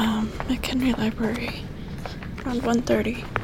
um, McHenry Library around 1.30.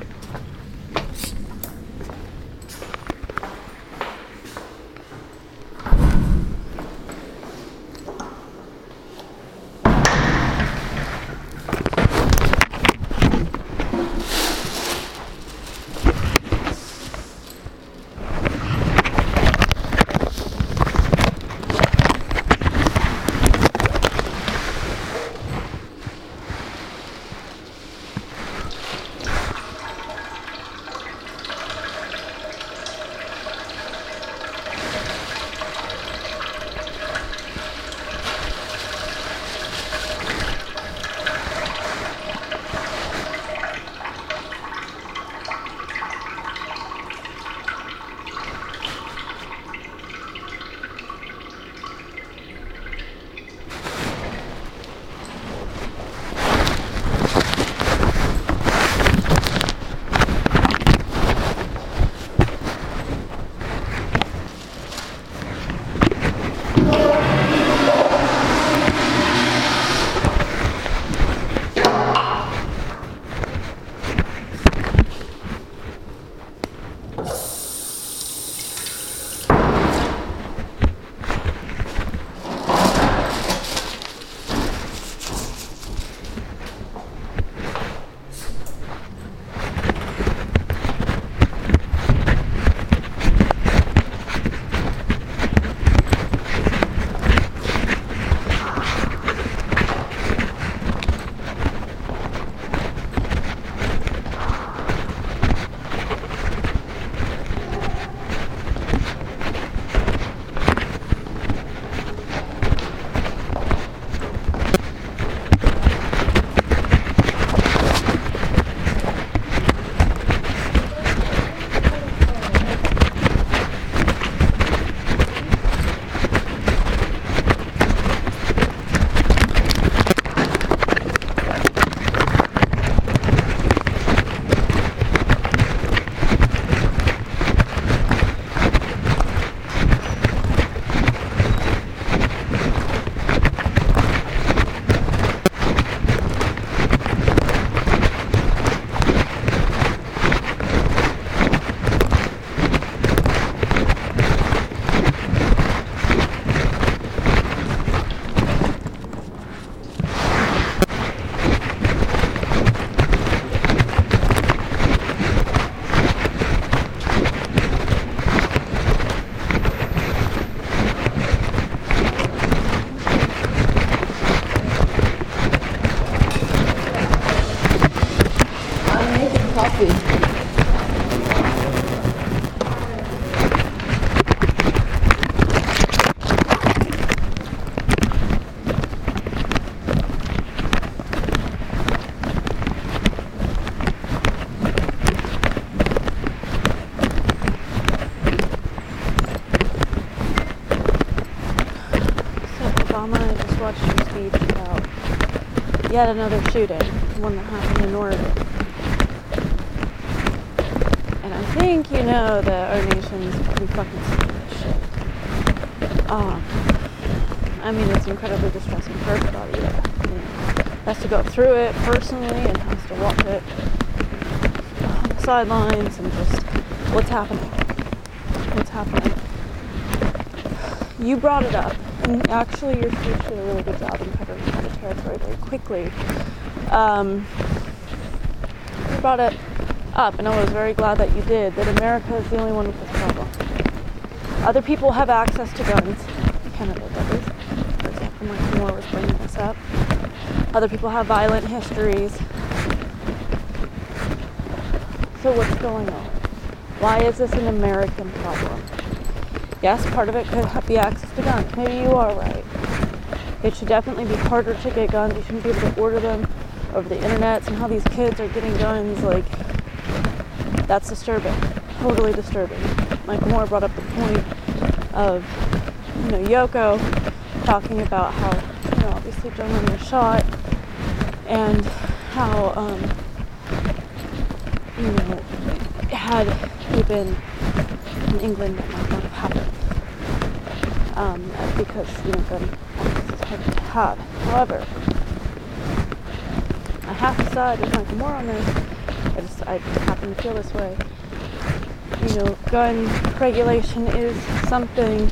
yet another shooting, one that happened in Oregon. And I think you know that our nation's pretty fucking sick of this shit. Um, I mean, it's incredibly distressing for everybody that you know, has to go through it personally and has to watch it on the sidelines and just what's happening. What's happening. You brought it up, and actually, your speech did a really good job in covering the territory very quickly. Um, you brought it up, and I was very glad that you did, that America is the only one with this problem. Other people have access to guns. Canada does. For example, Mike Moore was bringing this up. Other people have violent histories. So what's going on? Why is this an American problem? Yes, part of it could be access to guns. Maybe you are right. It should definitely be harder to get guns. You shouldn't be able to order them over the internet. And how these kids are getting guns, like, that's disturbing. Totally disturbing. Mike Moore brought up the point of, you know, Yoko talking about how, you know, obviously John Lennon was shot and how, um, you know, had he been in England, might not have happened. Um, because, you know, gun have. However, I have with Michael Moore on this. I just I happen to feel this way. You know, gun regulation is something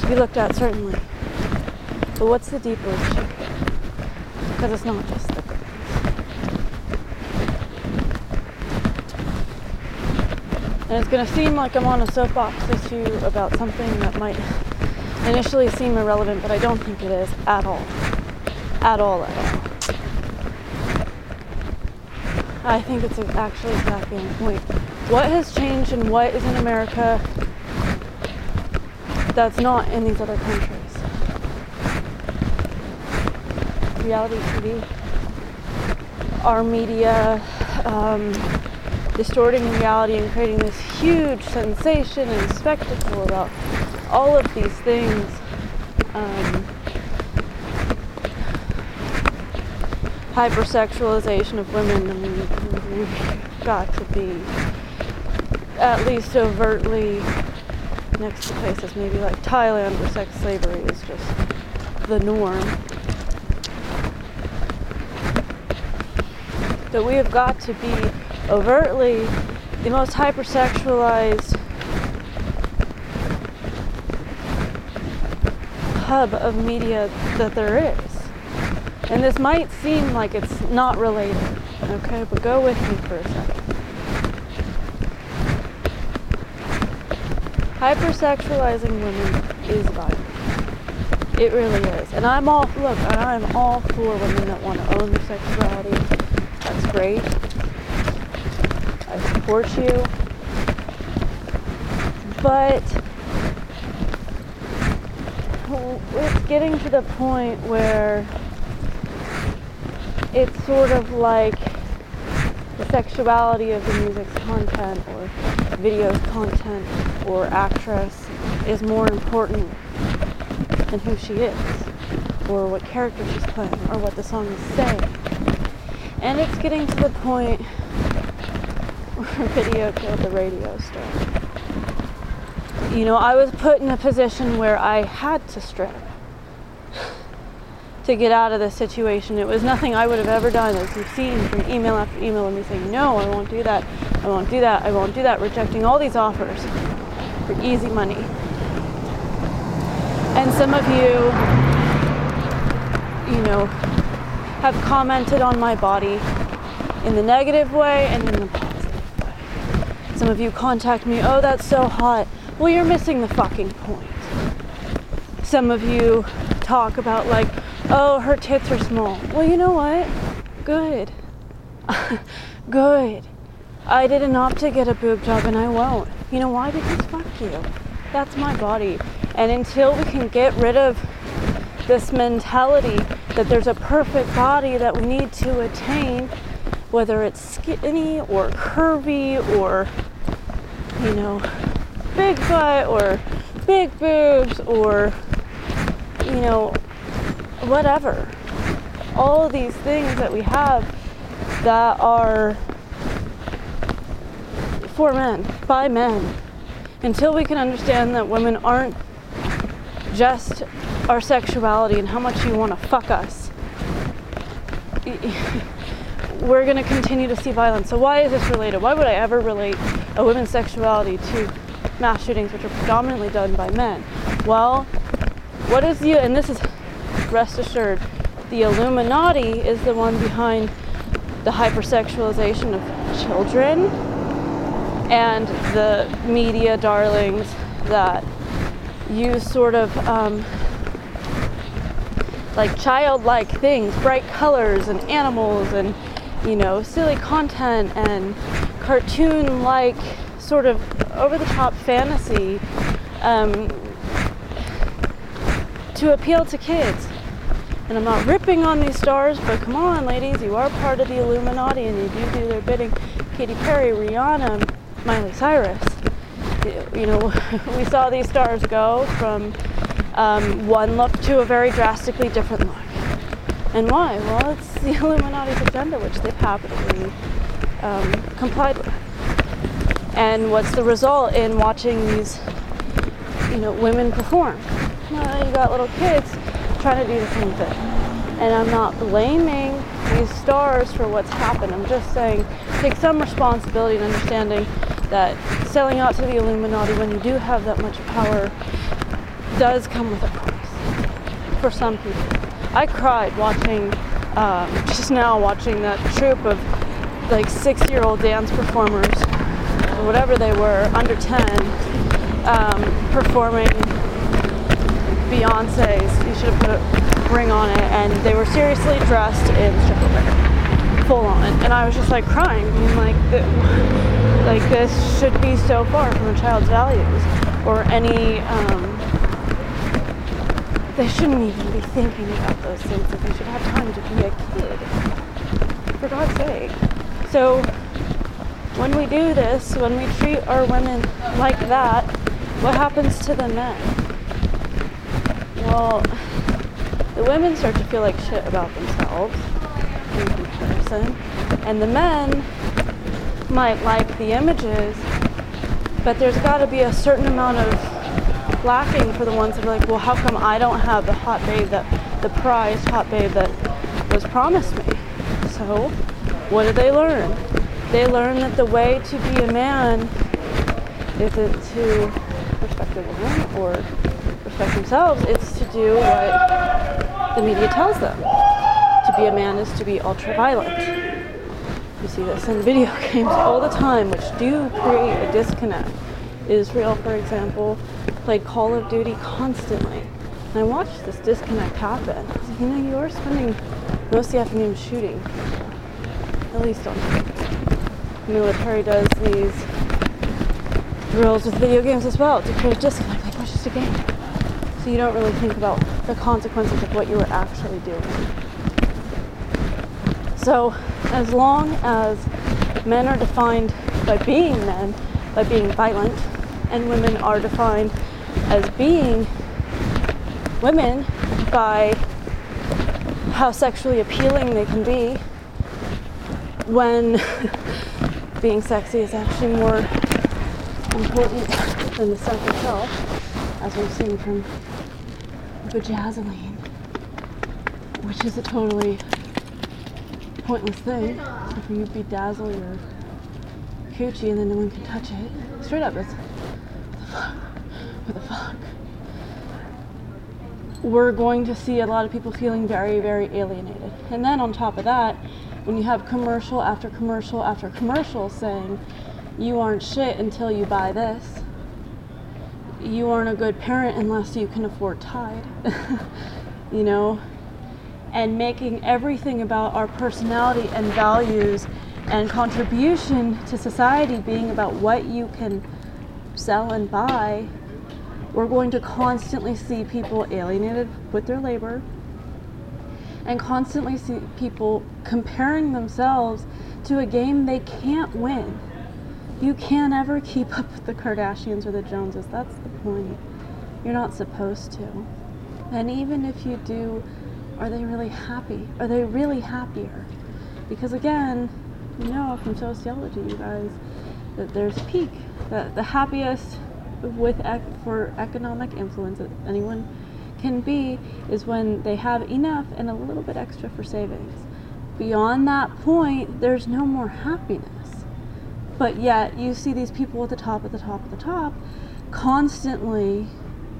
to be looked at certainly. But what's the deeper issue? Because it's not just the guns. And it's going to seem like I'm on a soapbox issue about something that might initially seem irrelevant, but I don't think it is at all. At all, at all. I think it's actually exactly on point. What has changed and what is in America that's not in these other countries? Reality TV, our media, um, distorting reality and creating this huge sensation and spectacle about all of these things. Um, hypersexualization of women. I mean, we've got to be at least overtly next to places maybe like Thailand where sex slavery is just the norm. That we have got to be overtly the most hypersexualized hub of media that there is. And this might seem like it's not related, okay, but go with me for a second. Hypersexualizing women is violent. It really is. And I'm all, look, I'm all for women that want to own their sexuality. That's great. I support you. But it's getting to the point where it's sort of like the sexuality of the music's content or video's content or actress is more important than who she is or what character she's playing or what the song is saying. And it's getting to the point where video killed the radio star. You know, I was put in a position where I had to strip to get out of this situation. It was nothing I would have ever done, as you've seen from email after email of me saying, no, I won't do that, I won't do that, I won't do that, rejecting all these offers for easy money. And some of you, you know, have commented on my body in the negative way and in the positive way. Some of you contact me, oh, that's so hot. Well, you're missing the fucking point. Some of you talk about, like, oh, her tits are small. Well, you know what? Good. Good. I didn't opt to get a boob job and I won't. You know why? Because fuck you. That's my body. And until we can get rid of this mentality that there's a perfect body that we need to attain, whether it's skinny or curvy or, you know, big butt or big boobs or, you know, whatever. All these things that we have that are for men, by men. Until we can understand that women aren't just our sexuality and how much you want to fuck us, we're going to continue to see violence. So, why is this related? Why would I ever relate a woman's sexuality to mass shootings, which are predominantly done by men? Well, what is the, and this is rest assured, the Illuminati is the one behind the hypersexualization of children and the media darlings that use sort of um, like childlike things, bright colors and animals and you know silly content and cartoon-like sort of over-the-top fantasy um, to appeal to kids. And I'm not ripping on these stars, but come on, ladies, you are part of the Illuminati and you do do their bidding. Katy Perry, Rihanna, Miley Cyrus. You know, we saw these stars go from um, one look to a very drastically different look. And why? Well, it's the Illuminati's agenda, which they've happily um, complied with. And what's the result in watching these, you know, women perform? Well, you got little kids trying to do the same thing. And I'm not blaming these stars for what's happened. I'm just saying, take some responsibility and understanding that selling out to the Illuminati when you do have that much power does come with a price for some people. I cried watching, um, just now watching that troupe of like six year old dance performers, or whatever they were, under 10, um, performing Beyonce's, you should have put a ring on it, and they were seriously dressed in stripper full on. And I was just like crying, like, like this should be so far from a child's values, or any, um, they shouldn't even be thinking about those things, they should have time to be a kid. For God's sake. So, when we do this, when we treat our women like that, what happens to the men? well, the women start to feel like shit about themselves in comparison, and the men might like the images, but there's got to be a certain amount of lacking for the ones that are like, well, how come I don't have the hot babe that the prized hot babe that was promised me? So, what did they learn? They learn that the way to be a man isn't to respect a woman or respect themselves, it's to do what the media tells them. To be a man is to be ultra violent. You see this in video games all the time, which do create a disconnect. Israel, for example, played Call of Duty constantly. And I watched this disconnect happen. You know, you are spending most of the afternoon shooting. At least on military does these drills with video games as well to create disconnect. Like, it's just a game so you don't really think about the consequences of what you were actually doing. So, as long as men are defined by being men, by being violent, and women are defined as being women by how sexually appealing they can be, when being sexy is actually more important than the sex itself, as we've seen from the bedazzling, which is a totally pointless thing. If you bedazzle your coochie and then no one can touch it. Straight up, it's what the fuck? We're going to see a lot of people feeling very, very alienated. And then on top of that, when you have commercial after commercial after commercial saying you aren't shit until you buy this, you aren't a good parent unless you can afford Tide, you know, and making everything about our personality and values and contribution to society being about what you can sell and buy, we're going to constantly see people alienated with their labor and constantly see people comparing themselves to a game they can't win you can't ever keep up with the Kardashians or the Joneses. That's the point. You're not supposed to. And even if you do, are they really happy? Are they really happier? Because again, you know from sociology, you guys, that there's peak. That the happiest with ec- for economic influence that anyone can be is when they have enough and a little bit extra for savings. Beyond that point, there's no more happiness. But yet, you see these people at the top, at the top, at the top, constantly,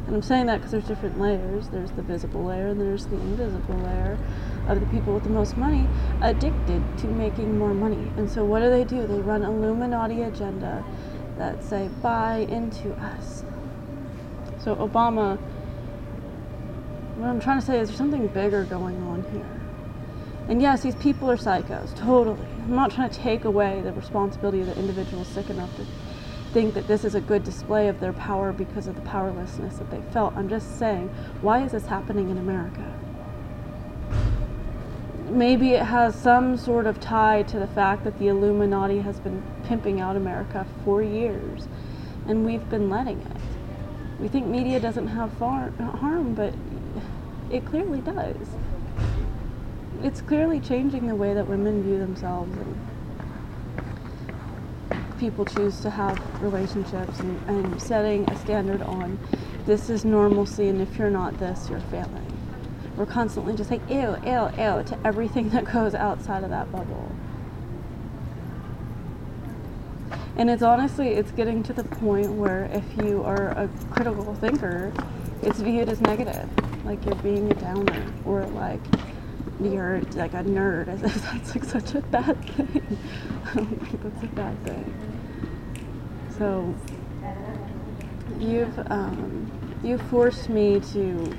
and I'm saying that because there's different layers. There's the visible layer, and there's the invisible layer of the people with the most money addicted to making more money. And so, what do they do? They run Illuminati agenda that say, buy into us. So, Obama, what I'm trying to say is there's something bigger going on here. And yes, these people are psychos, totally. I'm not trying to take away the responsibility of the individual sick enough to think that this is a good display of their power because of the powerlessness that they felt. I'm just saying, why is this happening in America? Maybe it has some sort of tie to the fact that the Illuminati has been pimping out America for years and we've been letting it. We think media doesn't have far, harm, but it clearly does it's clearly changing the way that women view themselves and people choose to have relationships and, and setting a standard on this is normalcy and if you're not this you're failing we're constantly just like, ew, ew, ew, to everything that goes outside of that bubble. And it's honestly, it's getting to the point where if you are a critical thinker, it's viewed as negative. Like you're being a downer or like you're like a nerd as if that's like such a bad thing. I don't think that's a bad thing. So you've um, you forced me to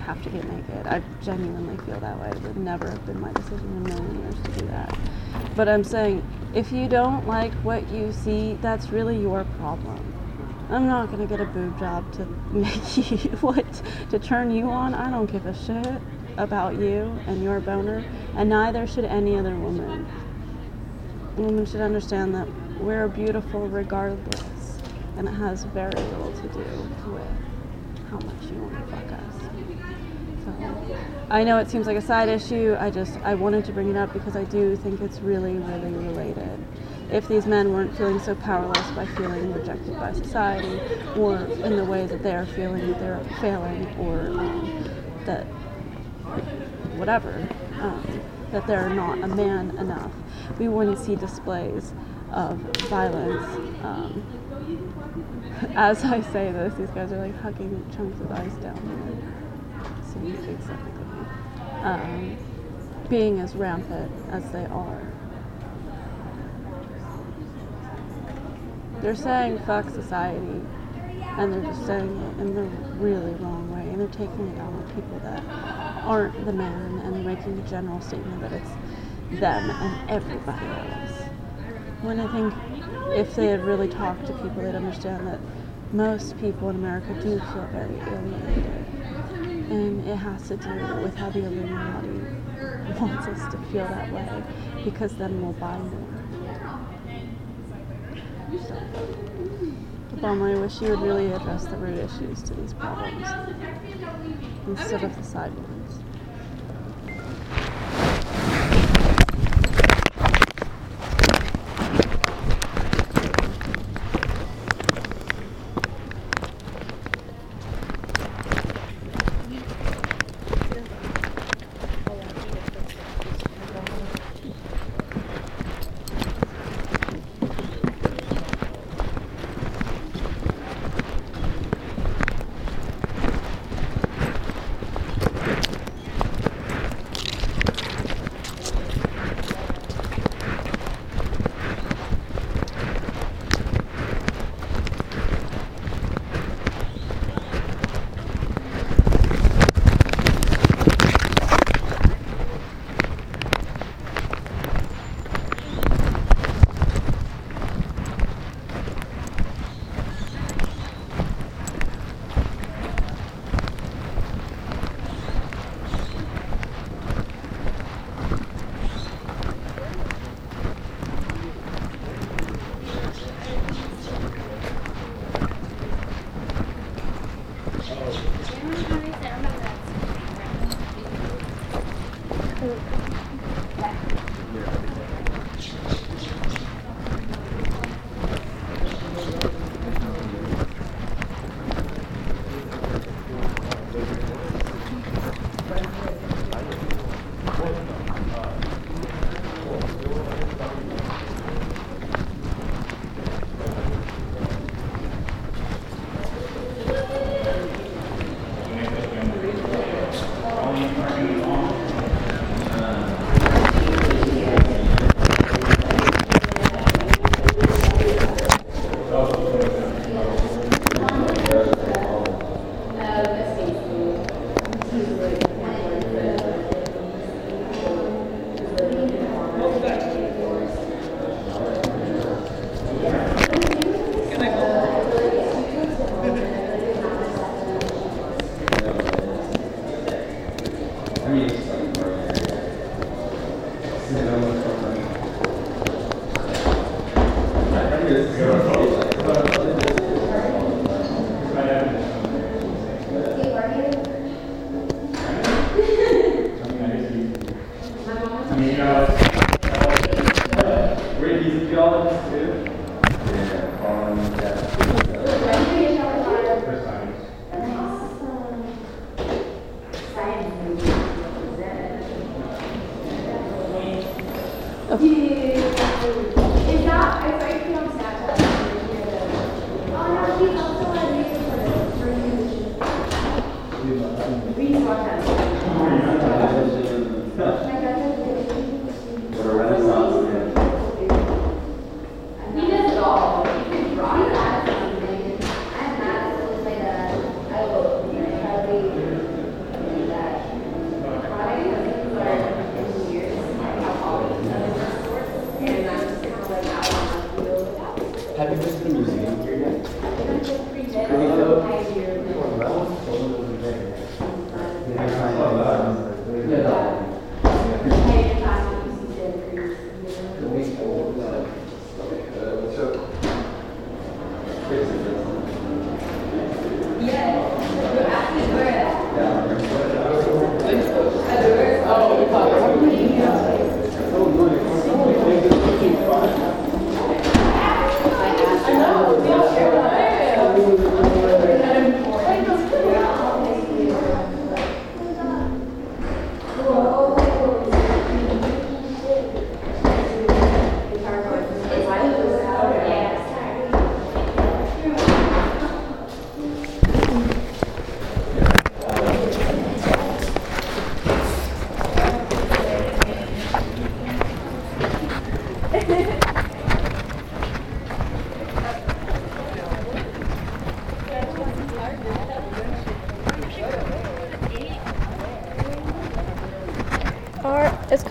have to get naked. I genuinely feel that way. It would never have been my decision in a million years to do that. But I'm saying if you don't like what you see, that's really your problem. I'm not gonna get a boob job to make you what to turn you on. I don't give a shit about you and your boner, and neither should any other woman. Women should understand that we're beautiful regardless, and it has very little to do with how much you want to fuck us. So, I know it seems like a side issue. I just I wanted to bring it up because I do think it's really, really related. If these men weren't feeling so powerless by feeling rejected by society, or in the way that they're feeling that they're failing, or um, that whatever, um, that they're not a man enough. We wouldn't see displays of violence. Um, as I say this, these guys are like hugging chunks of ice down here. Seems. Um, being as rampant as they are. They're saying fuck society, and they're just saying it in the really wrong way, and they're taking it out on people that aren't the man and they're making a general statement that it's them and everybody else. When I think if they had really talked to people, they'd understand that most people in America do feel very alienated. And it has to do with how the Illuminati wants us to feel that way because then we'll buy more. Obama, I wish you would really address the root issues to these problems instead of the side ones.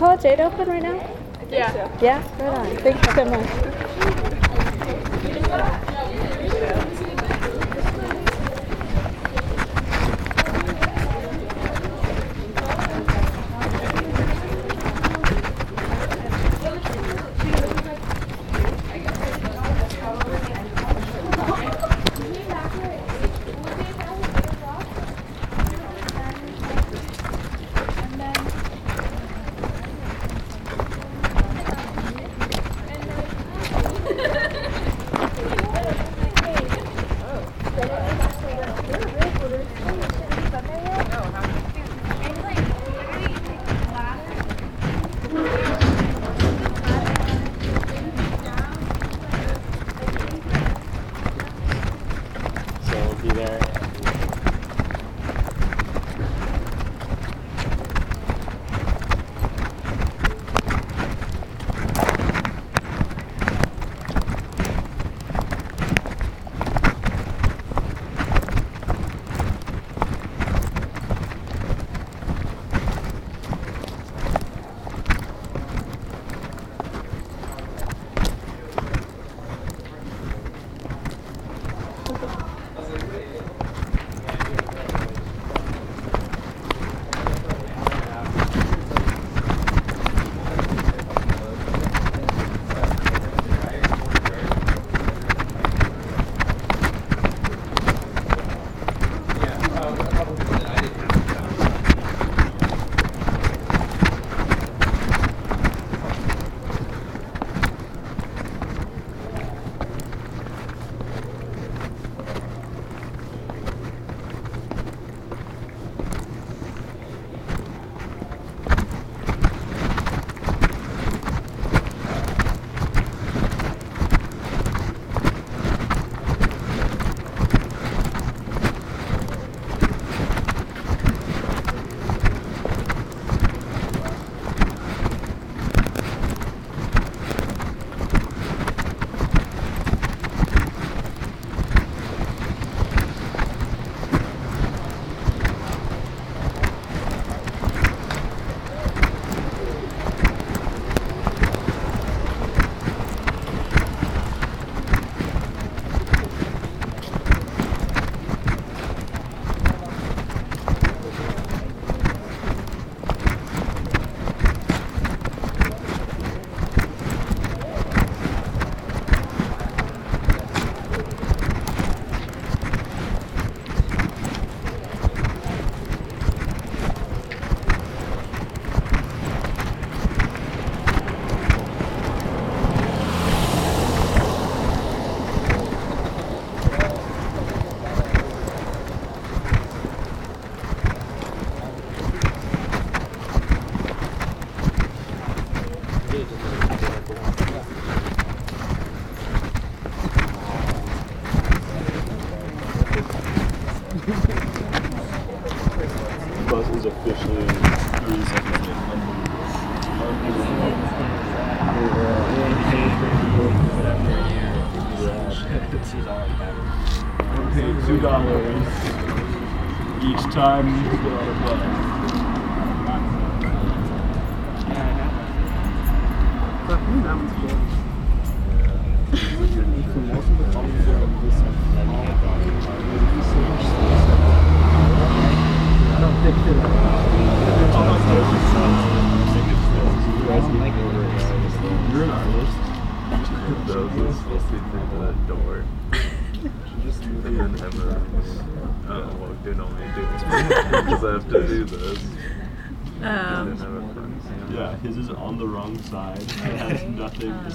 College Eight open right now? Yeah. Yeah, right on. Thank you so much.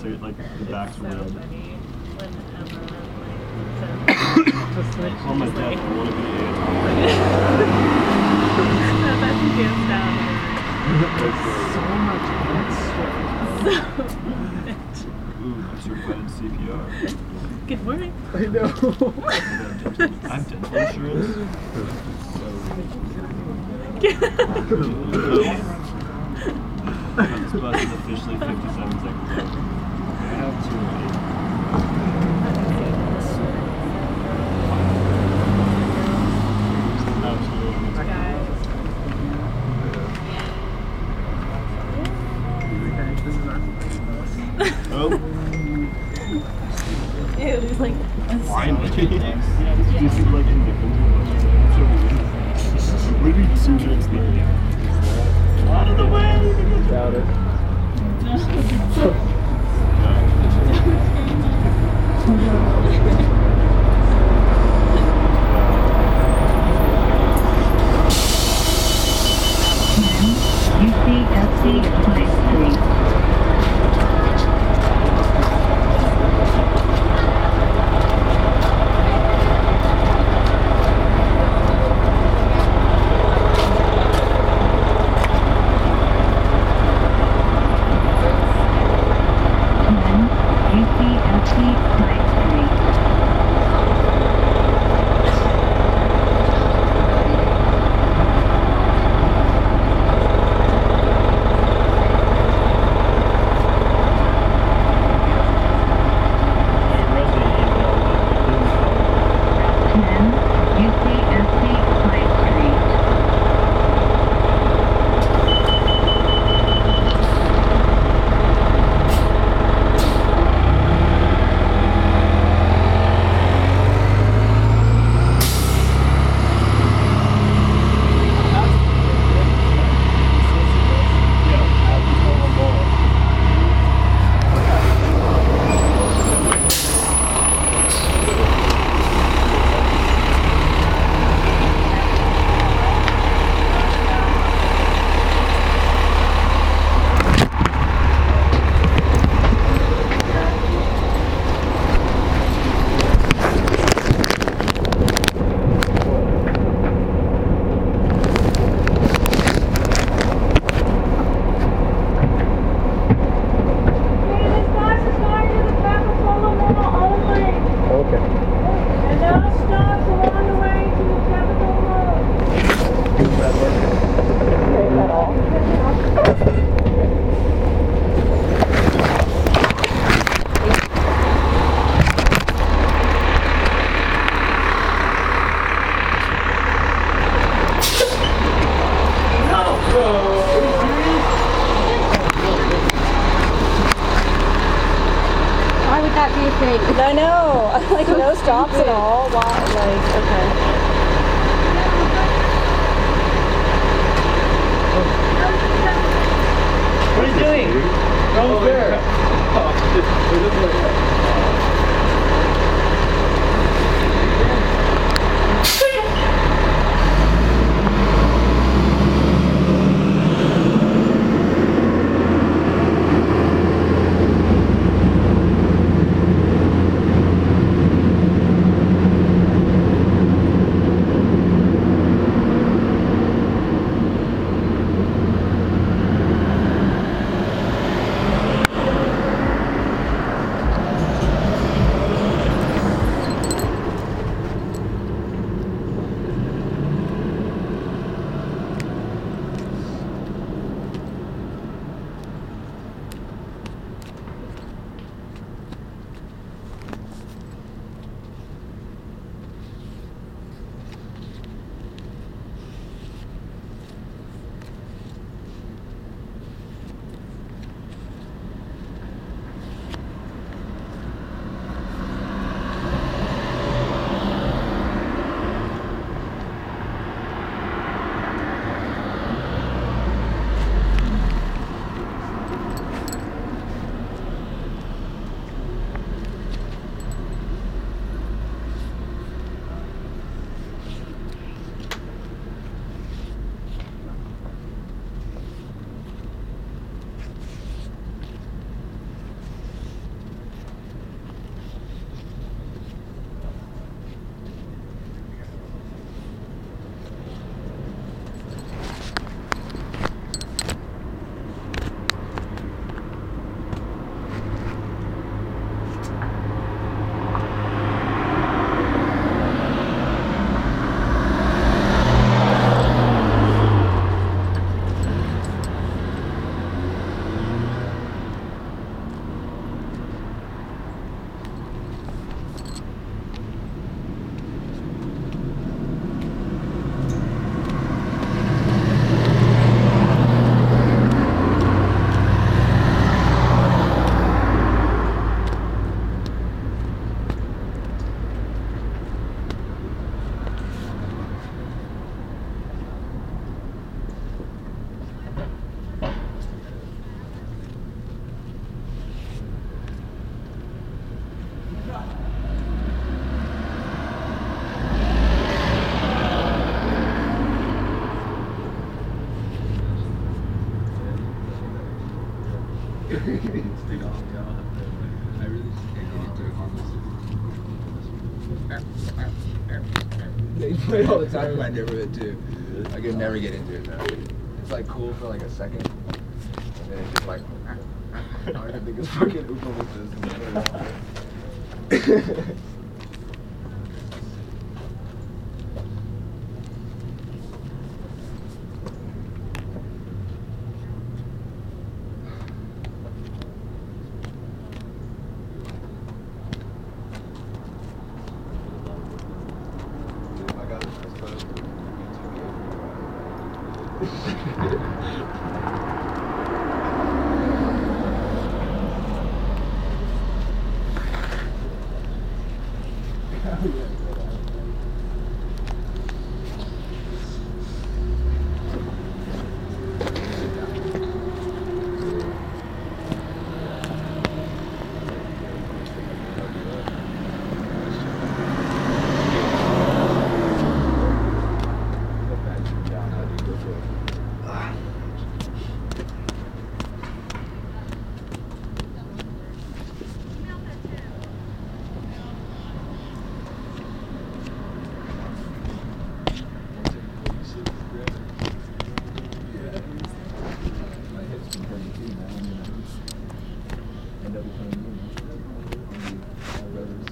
suit, like the back's so red. Oh my god, I want to be it. That's so much So Ooh, I'm certified CPR. Good morning. I know. I'm dental insurance. this bus is officially 57 seconds old. Ew, there's like a slime. Second, and then it's just like. I think it's fucking Oompa Loompas. I got this first My hips been hurting too, man. I'm gonna end up becoming you. My brothers,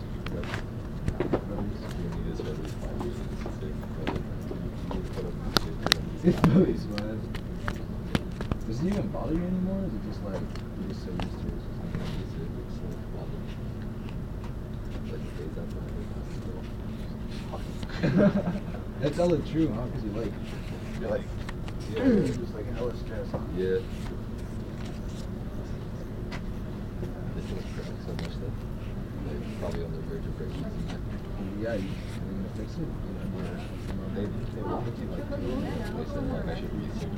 Phillies, man. Does it even bother you anymore? Or is it just like you're just so used to it? That's hella true, huh? Because you're like, you're like, yeah, just like hella stressed. Huh? Yeah. This thing's cracked so much that they're probably on the verge of breaking it. Yeah, you, you're gonna fix it. They, they wanted to like do it. They said like I should research.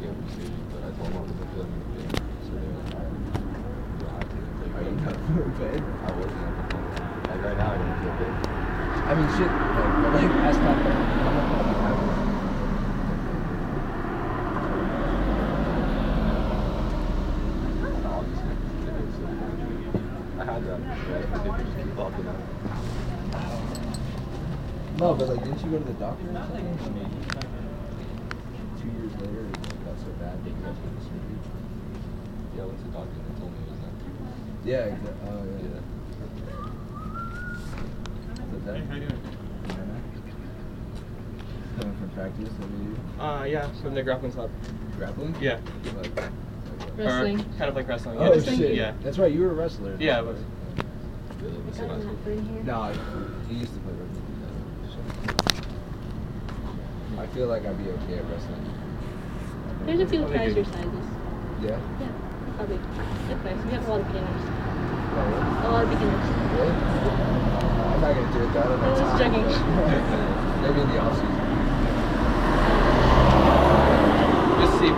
Yeah, research. But I told them I wasn't feeling anything. So they were like, "You'll have to take Are you it." not feeling bad? I wasn't. Like right now, I don't feel good. I mean, shit. Like, like, as time goes on, how much have you had it? I had that. Right? I did just keep popping out. No, but like, didn't you go to the doctor or something? I mean, two years later, it got so bad that you had to go to surgery. Yeah, I went to the doctor and they told me it was that. Yeah, exactly. Oh, yeah. Yeah. Is that Hey, how you doing? Coming from practice every year? Uh, yeah, from the grappling club. Grappling? Yeah. Like, like, Wrestling. Or kind of like wrestling. oh, yeah. shit. Yeah. That's right, you were a wrestler. Yeah, I was. Really, what's the last one? No, he used to play rugby. I feel like I'd be okay at wrestling. There's a few Probably guys good. your sizes. Yeah? Yeah, probably. Good place. We have a lot of beginners. Oh, really? A lot of beginners. Really? I'm not gonna do it that. I don't I have was time, joking. Maybe in the off season. Just see.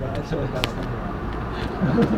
guys.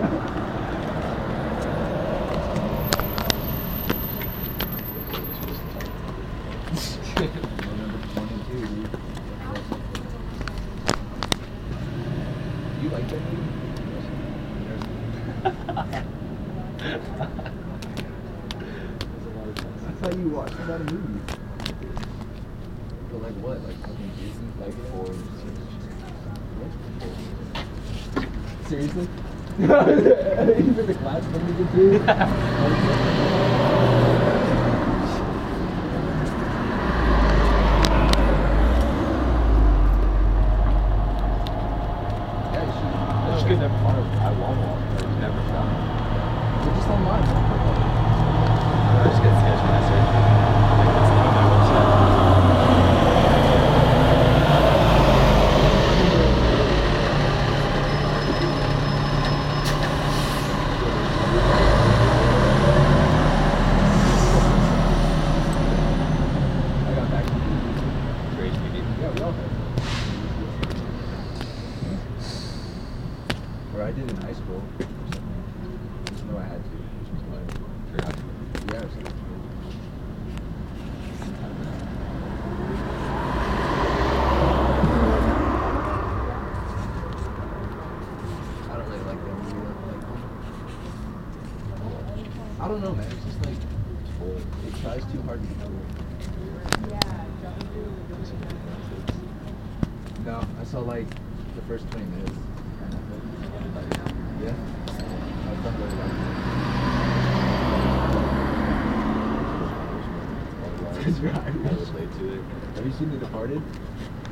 you seen The Departed?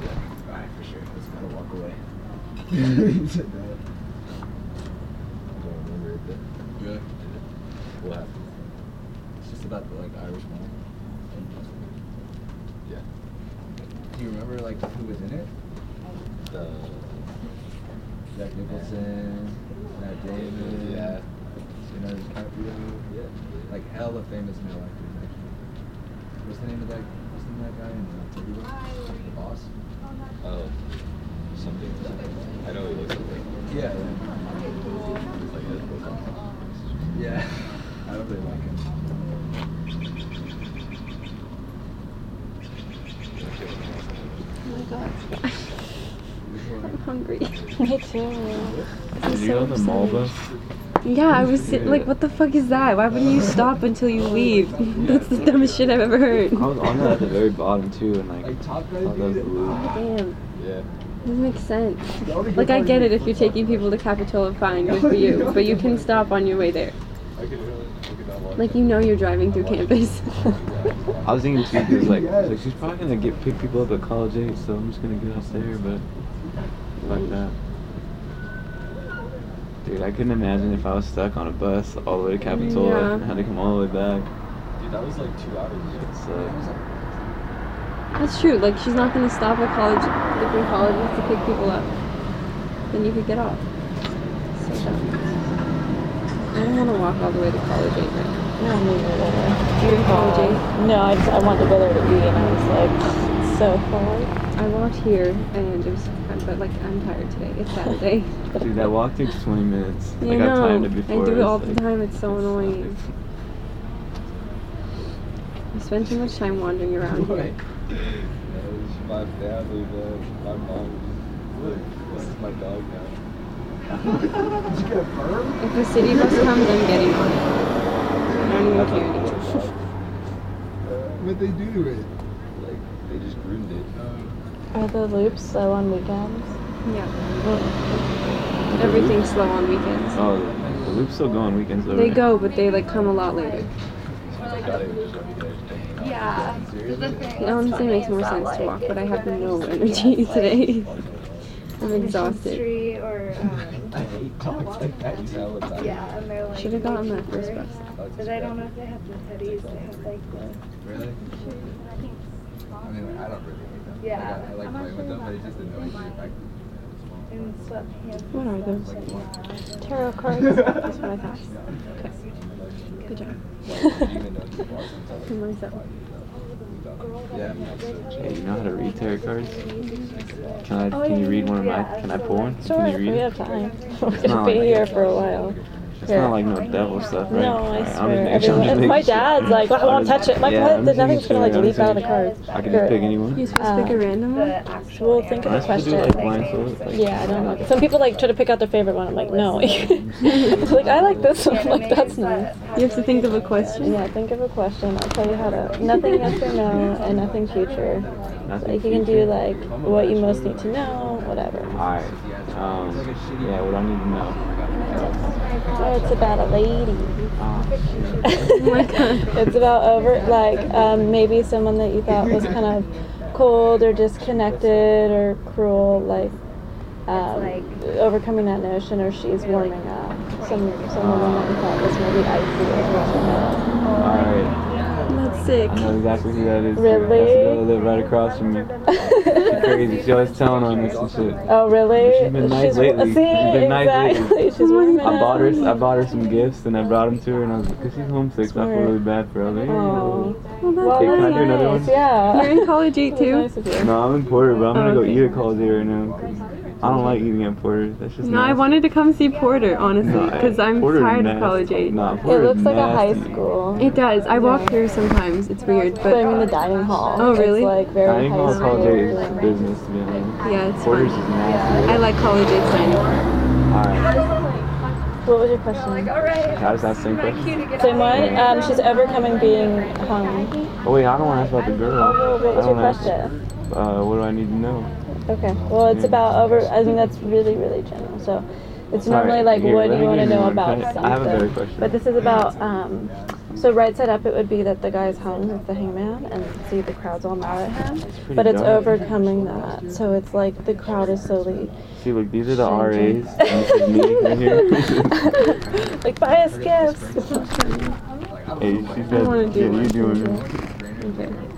Yeah. Alright, for sure. Let's gotta walk away. he said that. I don't remember it, but. Really? What happened? It's just about the like Irish mom. Yeah. Do you remember like who was in it? The Jack Nicholson, Matt Damon. Yeah. Leonardo DiCaprio. Yeah. Like hella famous male actors actually. What's the name of that? What's the name of that guy in uh, Toby Road? The boss. Oh, something. I know he looks like. Yeah. Yeah. yeah. I don't really like him. Oh my god. I'm hungry. Me too. Did you go on the mall upset. bus? Yeah, I was sit- like, what the fuck is that? Why wouldn't you stop until you leave? That's the dumbest shit I've ever heard. I was on that at the very bottom too, and like, Like Top Gun, thought that was the dude. loop. Oh, damn. Yeah. Doesn't make sense. The only good Like, I get it if you're taking people to Capitola, fine, good for you. But you can stop on your way there. I could really. I could not watch Like, you know you're driving through campus. I was thinking too, because like, like, she's probably gonna get pick people up at College Eight, so I'm just gonna get off there, but like that. Dude, I couldn't imagine if I was stuck on a bus all the way to Capitola Yeah. and had to come all the way back. Dude, that was like two hours. It's uh, That's true. Like, she's not gonna stop at college, different colleges to pick people up. Then you could get off. So dumb. I don't want to walk all the way to college eight right now. No, me neither. You're in college eight? No, I just I wanted to go there to be, and I was like, so far. I walked here and it was fun, but like I'm tired today. It's Saturday. dude, that walk takes 20 minutes. you like I know, timed it I do it all the like- time. It's so annoying. I spend too much time wandering around here. My family, man. My mom. Look, this is my dog now. Did you get a perm? If the city bus comes, I'm getting on it. I don't even care anymore. What they do to it? Like, they just groomed it. Are the loops slow on weekends? Yeah. Everything's slow on weekends. Oh, the, the loops still go on weekends though. They right? go, but they like come a lot later. Got it just when you guys hanging out. Yeah. It honestly makes more sense to walk, but I have no energy today. I'm exhausted. Or um, I hate dogs like that. You know what's yeah, and they're like. Should have gotten that first bus. But I don't know if they have the teddies. They have like the. Really? I mean, I don't really hate them. Yeah. I, I like playing with them, but it just annoys me the fact that In sweatpants. What are those? Tarot cards. That's what I thought. Good job. Even though you walk sometimes. For myself. Yeah. Hey, you know how to read tarot cards? Can I? Oh, can you read one of my? Can I pull one? Sure, Can you read we it? have time. We're gonna be like- here for a while. It's Here. not like no devil stuff, right? No, I Alright, I'm just swear. making- I'm just my making sure. dad's like, I I'm won't touch it. My yeah, what? I'm Then just nothing's gonna like sure, I'm leap out of the cards. I can just pick anyone. You're supposed to pick a random one? The actual we'll think of Am a I supposed do question. like blindfold? Like, Yeah, I don't know. Some people like try to pick out their favorite one. I'm like, no. like, I like this one. Like, that's nice. You have to think of a question. Yeah, think of a question. I'll tell you how to. Nothing yes or no, and nothing future. Nothing Like you can do like what you most need to know, whatever. Alright. Um, yeah, what do I need to know? Oh, it's about a lady. Oh, Oh my god. It's about over like um, maybe someone that you thought was kind of cold or disconnected or cruel, like um, overcoming that notion, or she's warming up. Some some woman that you thought was maybe icy or warming up. Alright. That's sick. I know exactly who that is. too. Really? That's the girl that lived right across from me. She's crazy. She always telling on us and shit. Oh really? She's been nice She's lately. See, She's been nice lately. She's warming I bought her. I bought her some gifts and I brought them to her and I was like, cause she's homesick, so I feel really bad for her. Like, hey, Oh. Well, that's Well, Hey, can I that's do another one? Yeah. You're in college eight too? nice. No, I'm in Porter, but I'm gonna Oh, go eat at College Eight right now. 'Cause I don't like eating at Porter. That's just No, I wanted to come see Porter, honestly, Nah, because I'm Porter's tired of College Eight. Nah, It Porter's looks like a high school. It does. I walk through sometimes. It's weird, But I but mean the dining hall. Oh, really? It's like very Dining high hall school. College Eight is business, to be honest. yeah, it's Porter's fun. is nasty. I like College Eight dining. Alright. What was your question? Can I just ask the same question? Same one. Um, she's overcoming being hung. Oh wait, I don't want to ask about the girl. Oh, what I was your wanna ask, question? Uh, what do I need to know? Okay. Well, it's about over. I mean, that's really, really general. So, it's normally like here, what do you want to know about something. I have a better question. But this is about. Um, so right side up, it would be that the guy's hung with the hangman, and see the crowd's all mad at him. But it's overcoming that. So it's like the crowd is slowly See, look, these are the Changing. RAs, this is me right here. like buy us gifts. hey, she said, wanna do yeah, you doing Okay.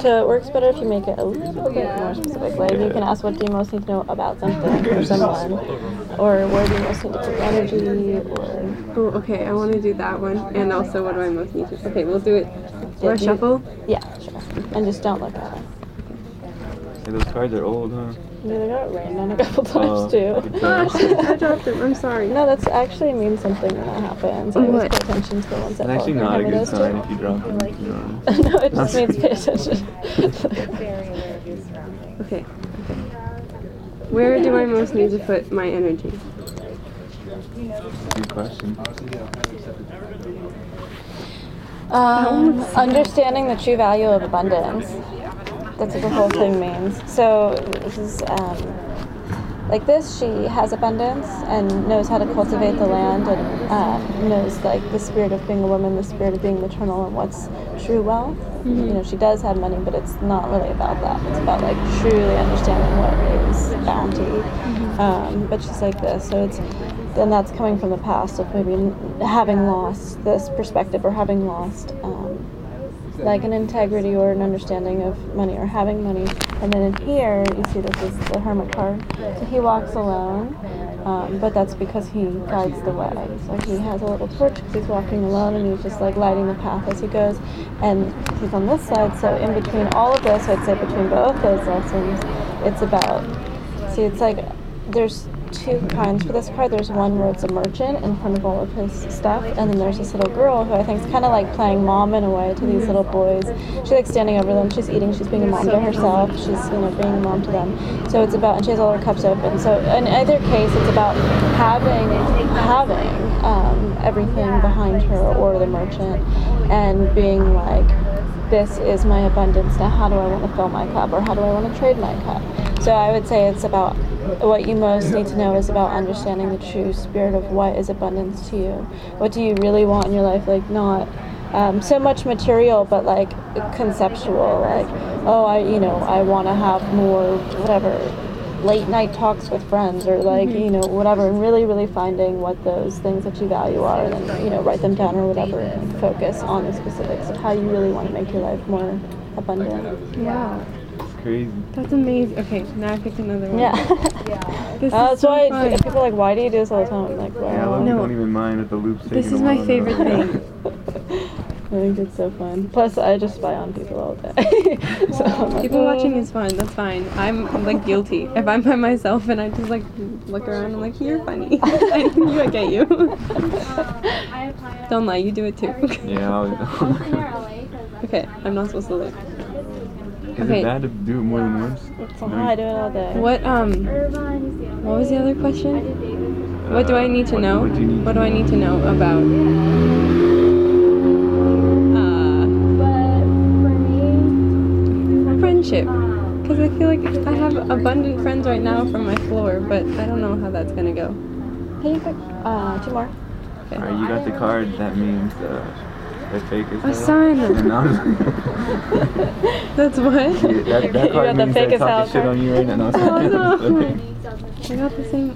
So it works better if you make it a little bit more specific. Like you can ask, what do you most need to know about something or someone, or where do you most need to put energy, or Oh, okay. I want to do that one, and also what do I most need to? Okay, we'll do it. Do Yeah, I do- shuffle? yeah, sure. And just don't look at it. Hey, those cards are old, huh? Yeah, they got rained on a couple Oh, times too. good job. I dropped them. I'm sorry. No, that's actually means something when that happens. I always pay attention to the ones that It's actually fall. not a Remember good those sign two? if you drop them. to no, it just means pay attention. Okay. Okay. Where do I most need to put my energy? Good question. Um, understanding the true value of abundance. That's what the whole thing means. So this is um, like this. She has abundance and knows how to cultivate the land and um, knows like the spirit of being a woman, the spirit of being maternal, and what's true wealth. You know, she does have money, but it's not really about that. It's about like truly understanding what is bounty. Um, but she's like this, so it's then that's coming from the past of maybe having lost this perspective or having lost um, like an integrity or an understanding of money or having money. And then in here, you see this is the hermit card. So he walks alone, um, but that's because he guides the way. So he has a little torch because he's walking alone and he's just like lighting the path as he goes. And he's on this side, so in between all of this, I'd say between both those lessons, it's about See, it's like there's two kinds for this card. There's one where it's a merchant in front of all of his stuff, and then there's this little girl who I think is kind of like playing mom in a way to these little boys. She's like standing over them. She's eating. She's being a mom to herself. She's you know being a mom to them. So it's about, and she has all her cups open. So in either case, it's about having having um, everything behind her or the merchant, and being like this is my abundance now how do i want to fill my cup or how do i want to trade my cup so i would say it's about what you most need to know is about understanding the true spirit of what is abundance to you. What do you really want in your life? Like not um, so much material but like conceptual. Like oh i you know i want to have more whatever late night talks with friends or like you know whatever. And really really finding what those things that you value are and then you know write them down or whatever and focus on the specifics of how you really want to make your life more abundant. Wow. It's crazy. That's amazing. Okay, now I picked another one. yeah This Uh, is that's so why fun. people are like why do you do this all the time I'm like Yeah, I wow No. don't even mind if the loop's taking This is my favorite thing. I think it's so fun plus I just spy on people all day so I'm like, People watching is fun. That's fine. I'm like guilty if I'm by myself and I just like look around. I'm like, you're funny. I knew I get you. Don't lie. You do it too. Yeah, I'll, okay, I'm not supposed to look. Is Okay. it bad to do it more than once? Oh, I do it all day What um? What was the other question? What do I need to what- know? what do you need What to do I know? need to know about? Uh, friendship. Because I feel like I have abundant friends right now from my floor, but I don't know how that's gonna go. can you pick uh, two more Alright, you got the card. That means uh, they're fake as A sign. And I'm That's what? Yeah, that, that You card got the means fake they're as hell shit on you right now. No, Oh, no. I got the same.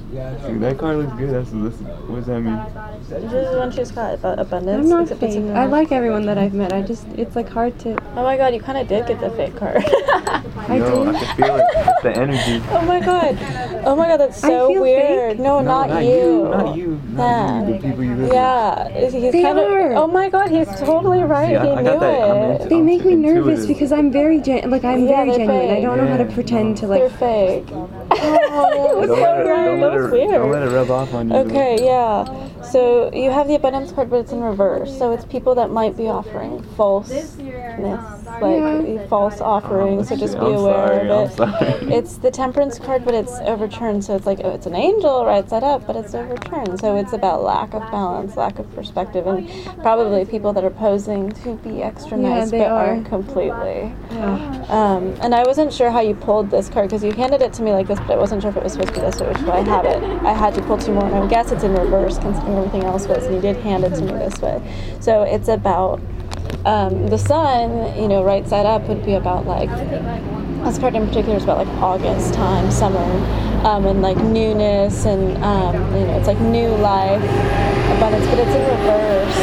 Dude, that card looks good. That's listen. What does that mean? this is one she's got about abundance I'm not except it's fake. I like everyone that I've met. I just, it's like hard to. oh my god you kind of did get the fake card I no, did. I can feel it. It's the energy. Oh my god. Oh my god, that's so weird. No, No, not, you. Not you. Not you. The people you live with. Yeah, he's They kind are. of. Oh my god, he's totally right. See, I- he I knew got that- it. into- They make me nervous because I'm very gen. Like I'm Yeah, very they're genuine. I don't know how to Yeah, pretend to like. They're like. fake. Oh, Don't let it, don't That was it, weird. don't let it rub off on you. Okay, yeah. So you have the abundance card, but it's in reverse. So it's people that might be offering falseness, like false offerings. So just be I'm aware sorry, of I'm it. sorry. It's the temperance card, but it's overturned. So it's like, oh, it's an angel right that up, but it's overturned. So it's about lack of balance, lack of perspective, and probably people that are posing to be extra nice, they but are. aren't completely. Yeah. Um, and I wasn't sure how you pulled this card because you handed it to me like this, but I wasn't sure if it was supposed to be this way, which is I have it. I had to pull two more, and I guess it's in reverse considering everything else was, and you did hand it to me this way. So it's about um, the sun, you know, right side up would be about like, this card in particular is about like August time, summer, um, and like newness, and um, you know, it's like new life, abundance, but it's in reverse.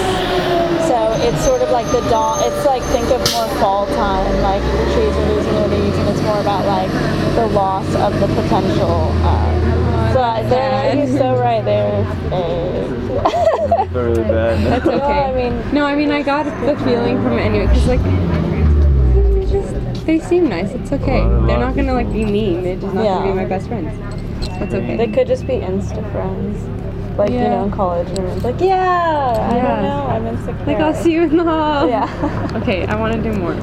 So it's sort of like the dawn. It's like think of more fall time, like the trees are losing their leaves, and it's more about like the loss of the potential. Um, so I- there, you're so right there. It's really bad. That's okay. No, I mean, No, I mean I got the feeling from it anyway, because like they just they seem nice. It's okay. They're not gonna like be mean. They're just not gonna be my best friends. That's okay. they could just be insta friends. Like, you know, in college, and everyone's like, yeah, I Yeah. don't know, I'm insecure. like I'll see you in the hall. Yeah. Okay, I want to do more.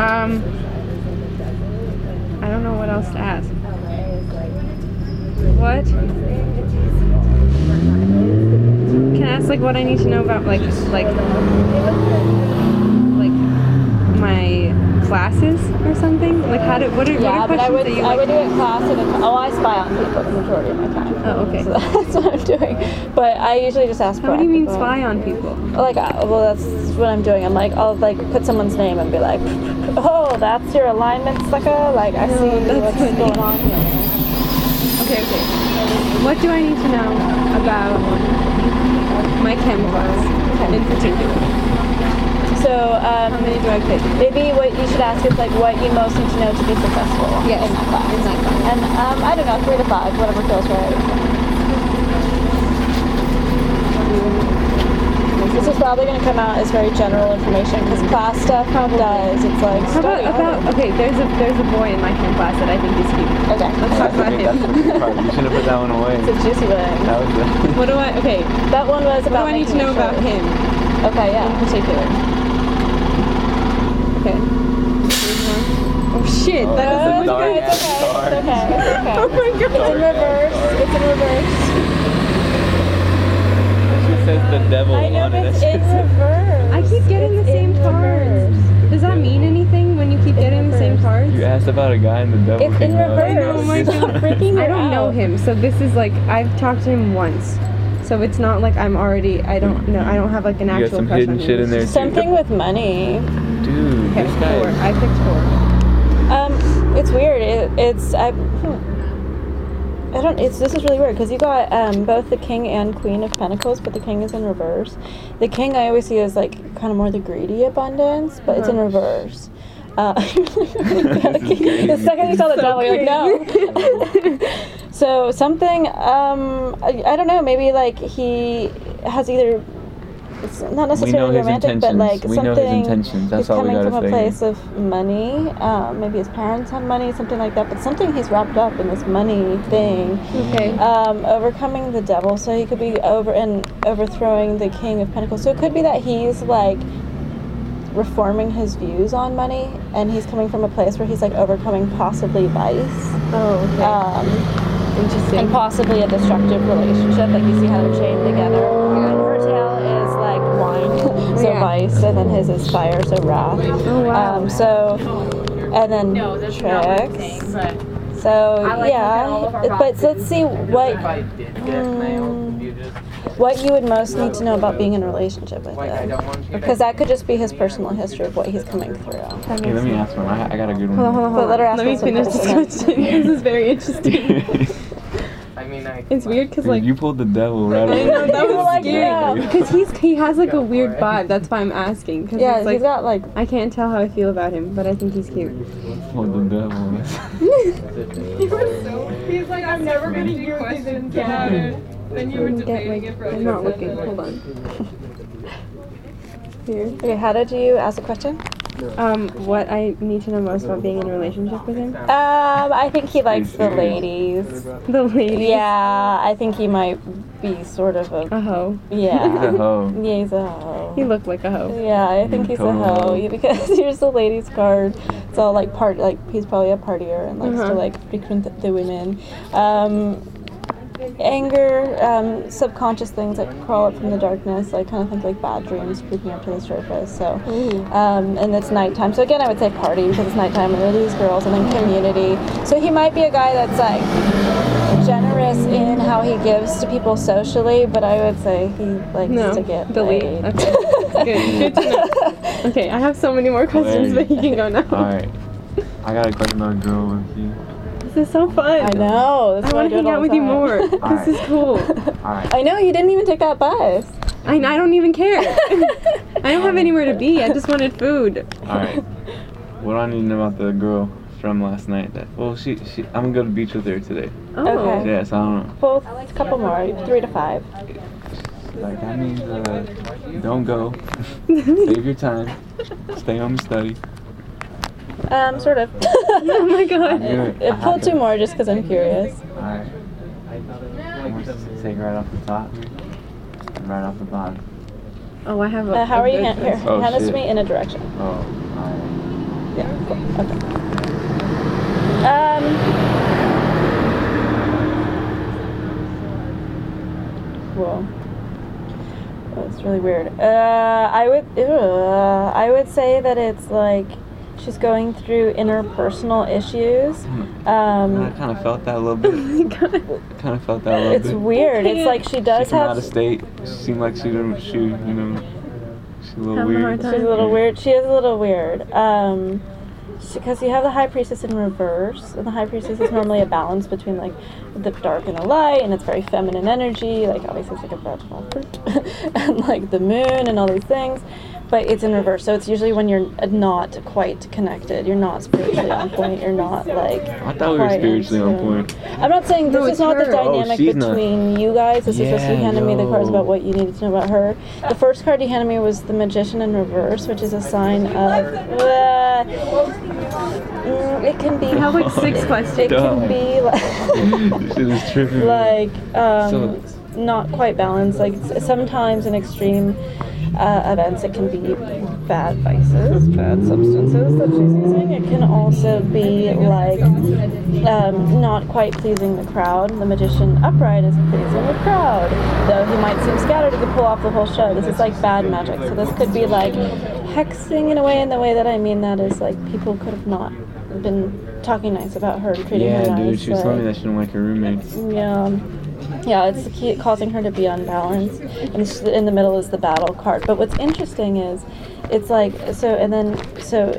Um, I don't know what else to ask. What? Can I ask like what I need to know about like like like my classes or something? Like how do what are, Yeah, what are but I questions would that you I like? would do it class and a, oh I spy on people the majority of my time. Oh, okay. So that's what I'm doing. But I usually just ask. How do you mean spy on people? Like, uh, well, that's what I'm doing. I'm like, I'll like put someone's name and be like, oh, that's your alignment, sucker. Like, I No, see what's funny. going on here. Okay, okay. What do I need to know about my chem class in particular? So, um, How many do I pick? maybe what you should ask is like what you most need to know to be successful Yes, in that class. in that class. And um, I don't know, three to five, whatever feels right. This is probably going to come out as very general information because class stuff probably. does. It's like How about, study about okay, there's a there's a boy in my chem class that I think is cute. Okay, Let's talk about That's a him. good part. You should have put that one away. it's a juicy one. That was the. What do I okay, That one was about. what do. I need to know a about him Okay, in yeah. particular? Okay. Oh shit, that Oh, doesn't that's a good. It's okay. It's okay. It's okay. Oh my god! It's in reverse. It's in reverse. It says the devil I know on it. it's in That's- reverse. I keep getting the same cards. reverse. Does that mean anything when you keep getting the same cards? You asked about a guy and the devil It's in came out. reverse. Oh my God. freaking I don't know him, so this is like I've talked to him once. So it's not like I'm already I don't know I don't have like an You got actual some crush hidden on him. shit in there too. Something with money. Dude, Okay, this four. I picked four. Um, it's weird. It, it's I. hmm. I don't. It's this is really weird because you got um, both the king and queen of pentacles, but the king is in reverse. The king I always see as like kind of more the greedy abundance, but it's in reverse. Uh, the second you saw the devil, you're like no. so something. Um, I, I don't know. Maybe like he has either. It's not We know necessarily his romantic, but like we something. know his intentions. That's he's all we coming gotta from a place of money. Um, maybe his parents had money, something like that. But something he's wrapped up in this money thing. Okay. Um, overcoming the devil, so he could be over and overthrowing the king of pentacles. So it could be that he's like reforming his views on money, and he's coming from a place where he's like overcoming possibly vice. Oh, okay. Um, Interesting. and possibly a destructive relationship. Like you see how they're chained together. And her tail is like wine, so Yeah. vice, and then his is fire, so wrath. Oh wow. Um, so, and then no, tricks. So yeah, but so let's see what mm, what you would most need to know about being in a relationship with him, because that could just be his personal history of what he's coming through. Hey, let me ask one. I, I got a good one. Hold on, hold on, hold But let her ask Let me finish this question. this is very interesting. I mean, I. It's weird because like you pulled the devil right I away. know that was Like, scary yeah. because he's he has like a weird vibe. That's why I'm asking. Cause Yeah, it's, like, he's got like I can't tell how I feel about him, but I think he's cute. Pulled the devil. He's like, I'm never gonna hear questions about it. Then you were Get, debating like, it for I'm not looking. Hold on. Here. okay. How did you ask a question? Um, what I need to know most about being in a relationship with him? Um, I think he likes the ladies. The ladies. Yeah, I think he might be sort of a A hoe. yeah. He's a hoe. Yeah, he's a hoe. He looked like a hoe. Yeah, I think he's a Total hoe hoe. because here's the ladies card. It's all like part like he's probably a partier and likes Uh-huh. to like frequent the, the women. Um, anger, um, subconscious things that crawl up from the darkness. I kind of think like bad dreams creeping up to the surface. So, um, and it's nighttime. So again, I would say party because it's nighttime and there are these girls, and then community. So he might be a guy that's like generous in how he gives to people socially, but I would say he likes No. to get Delete. laid. Okay. Good. Good to know. Okay, I have so many more questions, but you can go now. Alright. I got a question about girl with you. This is so fun. I know. I want to hang out the with you more. Alright. This is cool. Alright. I know you didn't even take that bus. I, I don't even care. I don't have anywhere to be. I just wanted food. Alright. What do I need to know about the girl from last night? That well, she she I'm gonna go to the beach with her today. Oh. Okay. Yes, I don't know. Well, a couple more, three to five. Like that means uh, don't go. Save your time. Stay home and study. Um, sort of. Oh my I god. knew it. Uh, two more just because I'm curious. Alright. I'm gonna just take right off the top and Right off the bottom. Oh, I have a. Uh, how a are you? Hand, here, Oh, hand this to me in a direction. Oh, alright. Yeah. Cool. Okay. Um. Whoa. That's really weird. Uh, I would. Uh, I would say that it's like she's going through interpersonal issues. I Um, kind of felt that a little bit. kind of felt that a little it's bit. weird. It's like she does she from out of state. She seemed like she didn't. She, you know, she's a little Having a weird. She's a little weird. She is a little weird. Um, because you have the high priestess in reverse, and the high priestess is normally a balance between like the dark and the light, and it's very feminine energy. Like obviously it's like a vaginal fruit, and like the moon and all these things. But it's in reverse, so it's usually when you're not quite connected. You're not spiritually on point. You're not like. I thought we were spiritually on point. I'm not saying this No, is it's not the her. Oh, dynamic not. between you guys. This is just you Yeah, handed me the cards about what you needed to know about her. The first card you handed me was the Magician in reverse, which is a sign of. Uh, mm, it can be. How have like six questions. It can be like, this is tripping. like um, So- not quite balanced. Like sometimes in extreme uh, events, it can be bad vices, bad substances that she's using. It can also be like um, not quite pleasing the crowd. The magician upright is pleasing the crowd, though he might seem scattered. He could pull off the whole show. This is like bad magic. So this could be like hexing in a way. And the way that I mean that is like people could have not been talking nice about her and treating her yeah, dude, she was telling me that she didn't like her roommates. yeah. Yeah, it's ke- causing her to be unbalanced. And in the middle is the battle card. But what's interesting is it's like, so, and then, so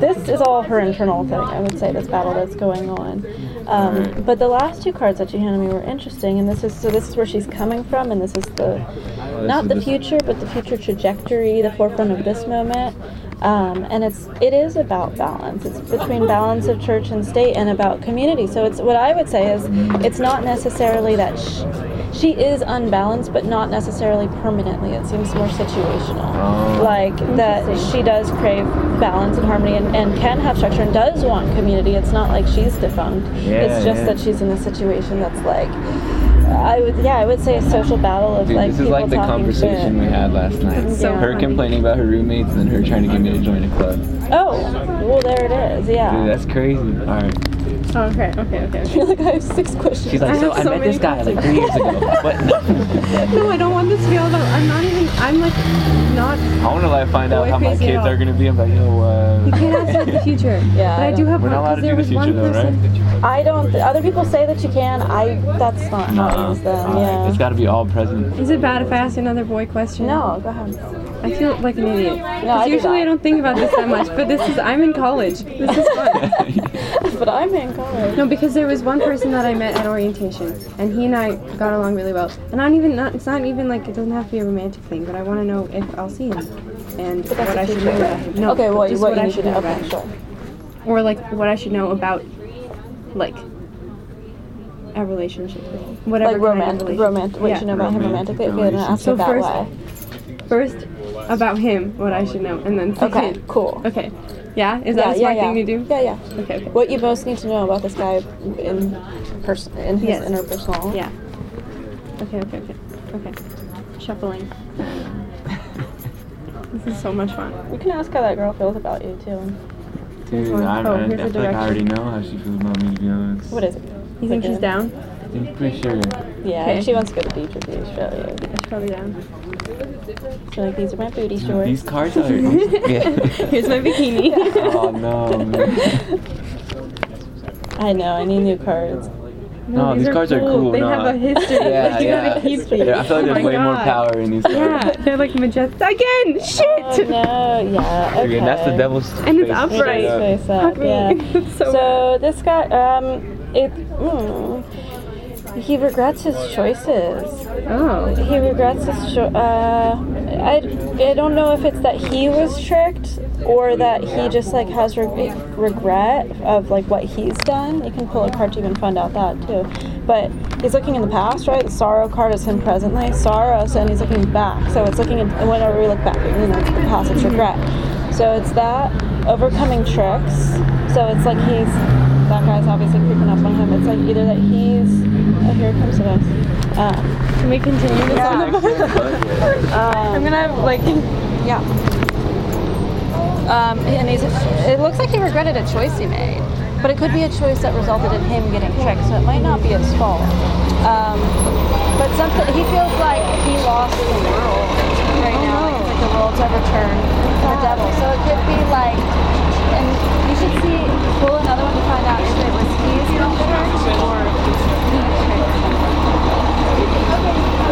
this is all her internal thing, I would say, this battle that's going on. Um, but the last two cards that you handed me were interesting. And this is, so this is where she's coming from, and this is the, not the future, but the future trajectory, the forefront of this moment. Um, and it's it is about balance. It's between balance of church and state and about community. So it's what I would say is it's not necessarily that she, she is unbalanced, but not necessarily permanently. It seems more situational. Oh. Like that she does crave balance and harmony and, and can have structure and does want community. It's not like she's defunct. Yeah, it's just yeah. that she's in a situation that's like I would yeah I would say a social battle of Dude, like this is like the talking conversation we had last night. so her complaining about her roommates and then her trying to get me to join a club. Oh, well there it is. Yeah. Dude, that's crazy. Alright. Oh, okay, okay, okay. I okay. feel like I have six questions. She's like, I so have I so met this guy like three years ago. What? No, I don't want this to be all about. I'm not even. I'm like not. I want to like find out how my kids are gonna be. I'm like, yo, uh. You can't ask about the future. Yeah, But I I do don't- have We're one not allowed to because do there the was one future though, person. right? I don't. Other people say that you can. I. That's not how I them. Yeah. It's gotta be all present. Is it bad if I ask another boy question? No, go ahead. I feel like an idiot. I Because do usually. I don't think about this that much, but this is. I'm in college. This is fun. but I'm in college. No, because there was one person that I met at orientation, and he and I got along really well. And not even not it's not even like it doesn't have to be a romantic thing, but I want to know if I'll see him and But that's what a I should know about him. No, okay, what, just what, what you I should know know. about Okay, sure. or like what I should know about like a relationship, with whatever Like kind of romantic, romantic. What you Yeah. should know about him romantically. Okay, then ask So it that first- way. First, about him, what I should know, and then Okay, cool. Okay. Yeah, is that Yeah, a smart yeah, thing yeah. to do? Yeah, yeah. Okay, okay. What you most need to know about this guy in person, in his Yes. interpersonal. Yeah. Okay, okay, okay, okay. Shuffling. this is so much fun. You can ask how that girl feels about you too. Dude. Oh, I, Oh, I, here's the I feel like I already know how she feels about me, to be honest. What is it? You think she's down? I'm pretty sure. Yeah, Okay. she wants to go to the beach with you. She's probably, She's probably down. she's like, these are my booty shorts. These cards are. yeah. Here's my bikini. oh no, man. I know. I need new cards. No, these, are cards are cool. They no. have a history. Yeah, like, you yeah. have a history. Yeah, I feel like Oh there's my way more God. power in these cards. Yeah, they're like majestic. Again! Shit! Oh no. Yeah. Okay. Again, that's the devil's And it's face upright. straight up. Face up, Fuck me. yeah. It's so So this guy, um, it, mm, he regrets his choices. Oh. He regrets his cho- uh, I, I don't know if it's that he was tricked or that he just like has re- regret of like what he's done. You can pull a card to even find out that too. But he's looking in the past, right? The sorrow card is him presently. Sorrow, so and he's looking back. So it's looking in, whenever we look back, you know, it's the past, it's regret. So it's that overcoming tricks. So it's like he's that guy's obviously creeping up on him. It's like either that he's oh here it comes to us. Um, Can we continue this Yeah. on the um, I'm gonna have like. yeah. Um, and he's, it looks like he regretted a choice he made, but it could be a choice that resulted in him getting tricked, so it might not be his fault. Um, but something he feels like he lost the world right now. Like, it's like the world's overturned the devil. So it could be like, and you should see pull another one to find out if it was he's being tricked or.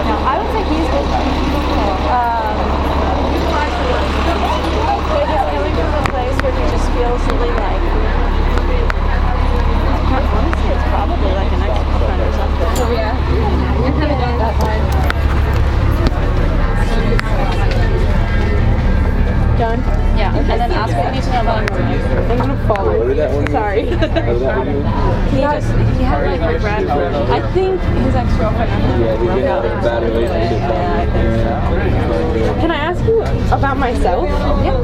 No, I would say he's tricked. Um, he's coming from a place where he just feels really like. I want to say it's probably like an ex-girlfriend or something. Oh yeah. You're kind of that vibe. Done. Yeah, and then ask what you need to know about him. I'm gonna fall. What that one? Sorry. What did that one do? He just he had like regret. I think his ex-girlfriend. Yeah, did you have a bad relationship? Yeah, I think so. Can I ask you about myself? Yeah.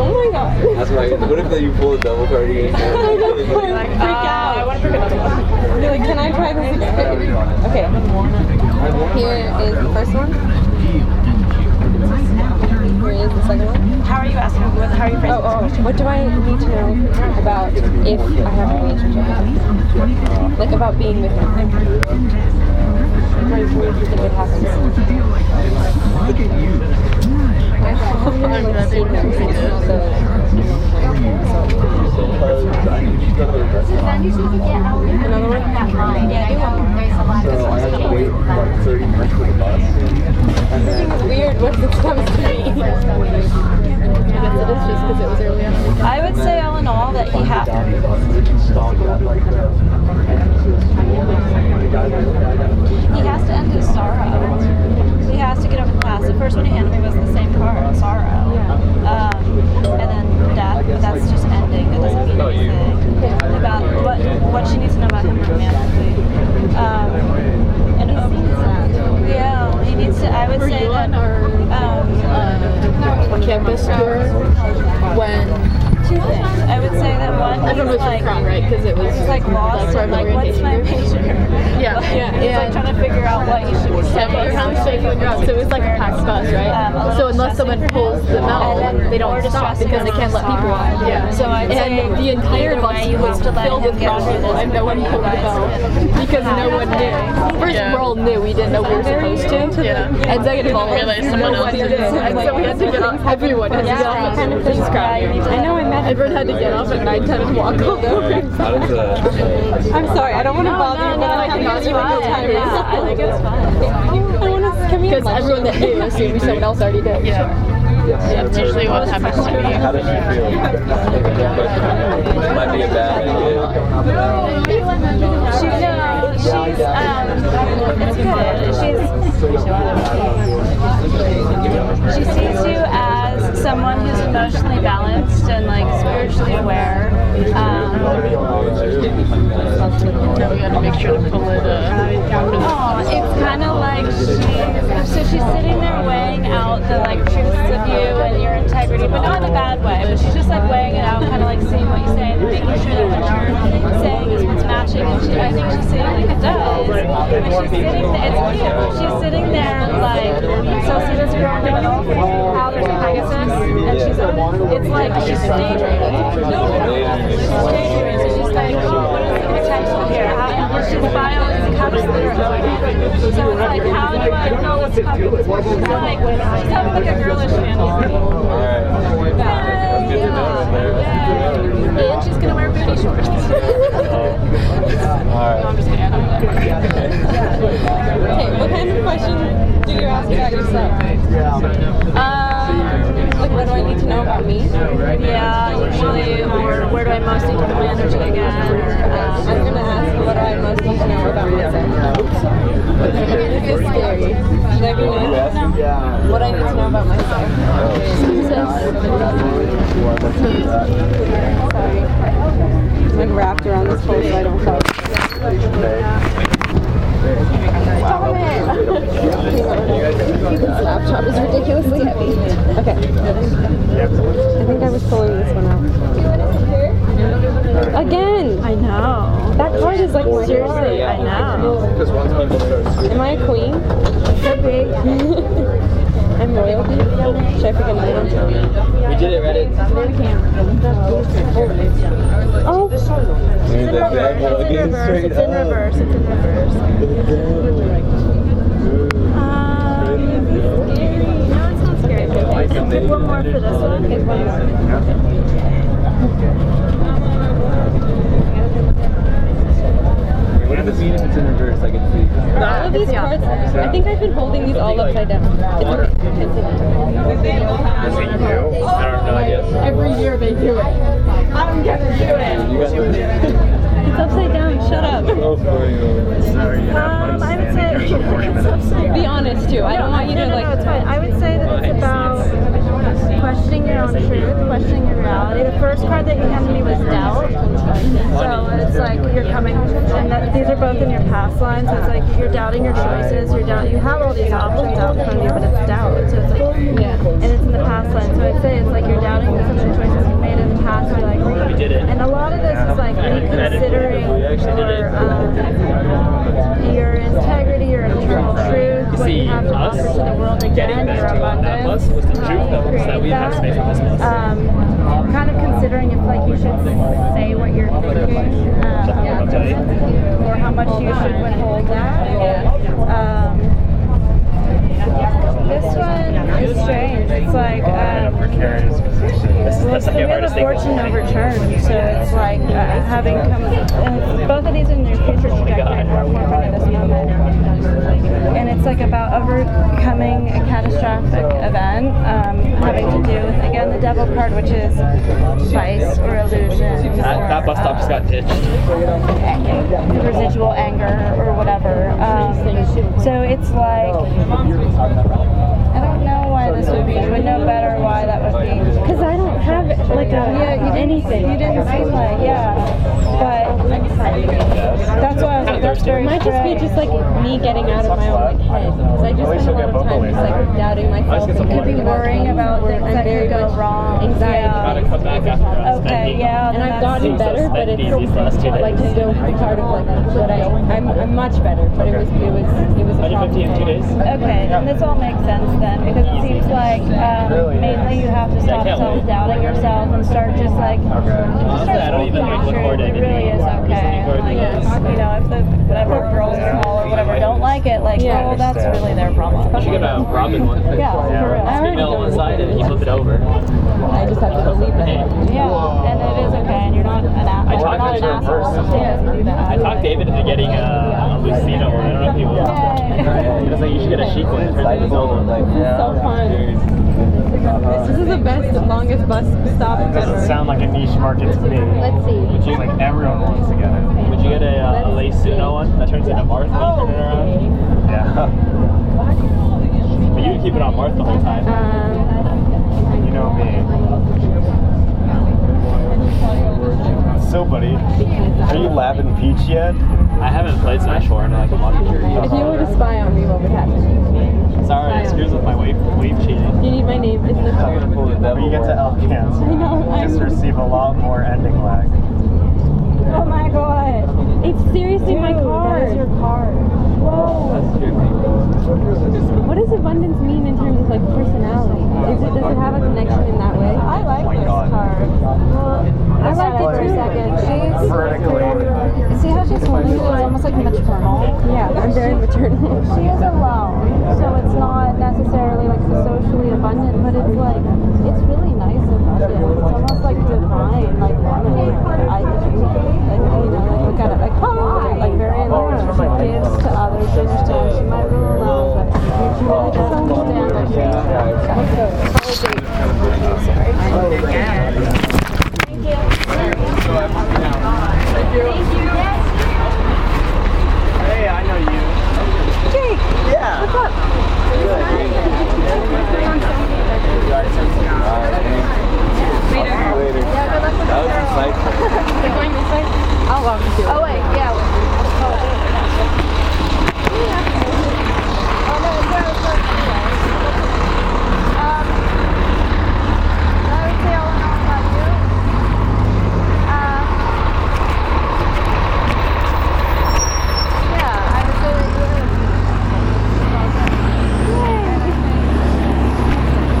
Oh my god. That's right. What if you pull a double card again? Like, Freak out. I want to pick another one. You're like, can I try this again? Okay. Here is the first one. Here is the second one. How are you asking? what- How are you phrasing Oh, oh, what do I need to know about if I have a relationship with him? Like about being with him? Like, what do you what do you think would happen? I'm seen him, so Another one? Yeah, do one more. There's I have to wait like 30 minutes for the bus. And weird when this comes to me. I it it would say all in all that he has he has to end his sorrow. He has to get over the past. The first one he handed me was the same card, sorrow. Um, and then death, but that's just ending. It doesn't mean anything about what what she needs to know about him romantically. Um, and oh, yeah, he needs to. I would say that. our Um, campus tour when two things. I would say that one. everyone was he's like, from Crown, right? Because it was He's like lost the and like, what's my major? Yeah, Like, yeah, He's yeah. like trying to figure out what you should be Yeah, but studying. how much they figure out? So it was like a packed bus, right? Um, so unless someone pulls them out, And they don't stop because they can't let people out. Yeah. So I'd say and the entire bus you was have to let filled with get brown people, and no one pulled the bell because no one knew. First, we're all new. We didn't know we were supposed to. Yeah. And second of all, no one did. And so we had to get off. Everyone had to get off at 10 Please cry. I know I met. Everyone had to get off at 9 10 and walk all over. How does? I'm sorry. I don't want to No, bother no, you, no, but I I think think it's it's fine. time. Yeah, I think it's fine. I want to come Because everyone that knew assumed someone else already did. Yeah. That's usually what happens to me. How does she feel? Might be a bad idea. She, no, she's, um, it's good. She's, she sees you as someone who's emotionally balanced and like spiritually aware. Um, we gotta make sure to pull it uh, Oh, it's kind of like she's so she's sitting there weighing out the like truths of you and your integrity, but not in a bad way. But she's just like weighing it out, kind of like seeing what you say and making sure that what you're saying is what's matching. And she, I think she's saying like it does. But she's sitting there. It's cute. She's sitting there like so. See this girl? How there's a Pegasus, and she's it's like she's daydreaming. No, she's daydreaming. So she's like, oh, what is the potential here? How, she's bio is that are. So it's like, how do I fill this cup? She's like, she's having like a girlish fantasy. Yay. And she's gonna wear booty shorts. No, I'm just kidding. I don't know. Okay, what kind of question do you ask about yourself? Um, Like, what do I need to know about me? yeah, usually, or where do I most need to put my energy again? Or, um, I'm gonna ask, what do I most need to know about myself? This is scary. Should I be nice? What I need to know about myself? Sorry. I'm like wrapped around this pole so I don't fall. This laptop is ridiculously heavy. Okay. I think I was pulling this one out. Again! I know. That card is like seriously. I know. Am I a queen? Could be. I'm royalty. Should I pick another one? We did it, Reddit. Oh, It's in reverse. It's in reverse. It's in reverse. One more for this one. What in reverse? I can see. all of these cards. I think I've been holding these all upside down. It you? I no idea. Every year they do it. I'm gonna do it. You got the. It's upside down. Shut up. Oh, for you. Sorry, you Um, I would say it's upside Be honest too. I don't want you no, to no, like. no, it's fine. I would say that it's about questioning your own truth, questioning your reality. The first card that you handed me was doubt. So it's like you're coming, and that, these are both in your past line. So it's like you're doubting your choices. You're doubt. You have all these options out in front of you, but it's doubt. So it's like, Yeah. and it's in the past line. So I'd say it's like you're doubting some of the choices you made in the past. Like, We did it. and a lot of this is like reconsidering your um, your integrity, your internal truth, what you See, have to us offer to the world getting again, your abundance. was the truth that we have space on this bus. Um, kind of considering if like you should say what you're thinking, um, or how much you should withhold that. Um, this one is strange. It's like. Um, precarious position. This is well, it's the Wheel of. Fortune overturned, so it's like uh, having come. Uh, both of these in their future trajectory are of this moment, and it's like about overcoming a catastrophic event, um, having to do with again the Devil card, which is vice or illusion. That, that bus stop just got ditched. residual anger or whatever. Um, so it's like I don't know why this would be. You would know better why that would be. Because I don't have like a Yeah, you anything. You didn't seem like, yeah. But that's why I was like, that's very It might just be just like me getting out of my own like head. Because I just spend a lot of time just like doubting myself. and Could be worrying about things that could go much wrong. Anxiety. Gotta Yeah. Come back. Okay, yeah. And I've gotten better, but it's These last two like still part of like what I I'm, I'm much better, but it was it was it was a 150 in two days. Okay, and this all makes sense then, because it seems like um, mainly you have to stop self-doubting yourself and start just like, just Honestly, start I don't even speaking like record truth. It really is okay. Just Like, you know, if the whatever girls in the hall or whatever don't like it, like, Yeah. well, that's really their problem. You should get a Robin one. Yeah, for real. I already Female on know one side and you flip it over. I just have to believe it. Yeah, and it is okay, and you're not an asshole. I talked not to an asshole. first. Yeah, you do that. I talked David into getting a, a Lucina one. I don't know if he will. Yay. He was like, you should get a Sheik one. It's really Zelda. So fun. This is the best, longest bus stop It doesn't ever. sound like a niche market to me. Let's see. Which is like everyone wants to get it. Would you get a, uh, a Lucina one that turns into Marth when you turn it around? Yeah. But you can keep it on Marth the whole time. You know me. So, buddy, are you Lab and Peach yet? I haven't played Smash 4 in like a month. If you were to spy on me, what would happen? Sorry, it screws with my wave, wave cheating. You need my name. It's Nicole. When you get to L-cancel, I know, you just receive a lot more ending lag. Oh my god. It's seriously my card. That is your card. What does abundance mean in terms of like personality? Is it does it have a connection in that way? I she's probably big. Thank you. Thank you. Yes. Hey, I know you. Jake. Yeah. What's up? Later. That was insightful. I'll walk you through. Oh wait, yeah. Oh, no, it's where I was going anyway. Um, I would say all in all about you. Um, yeah, I would say that you're.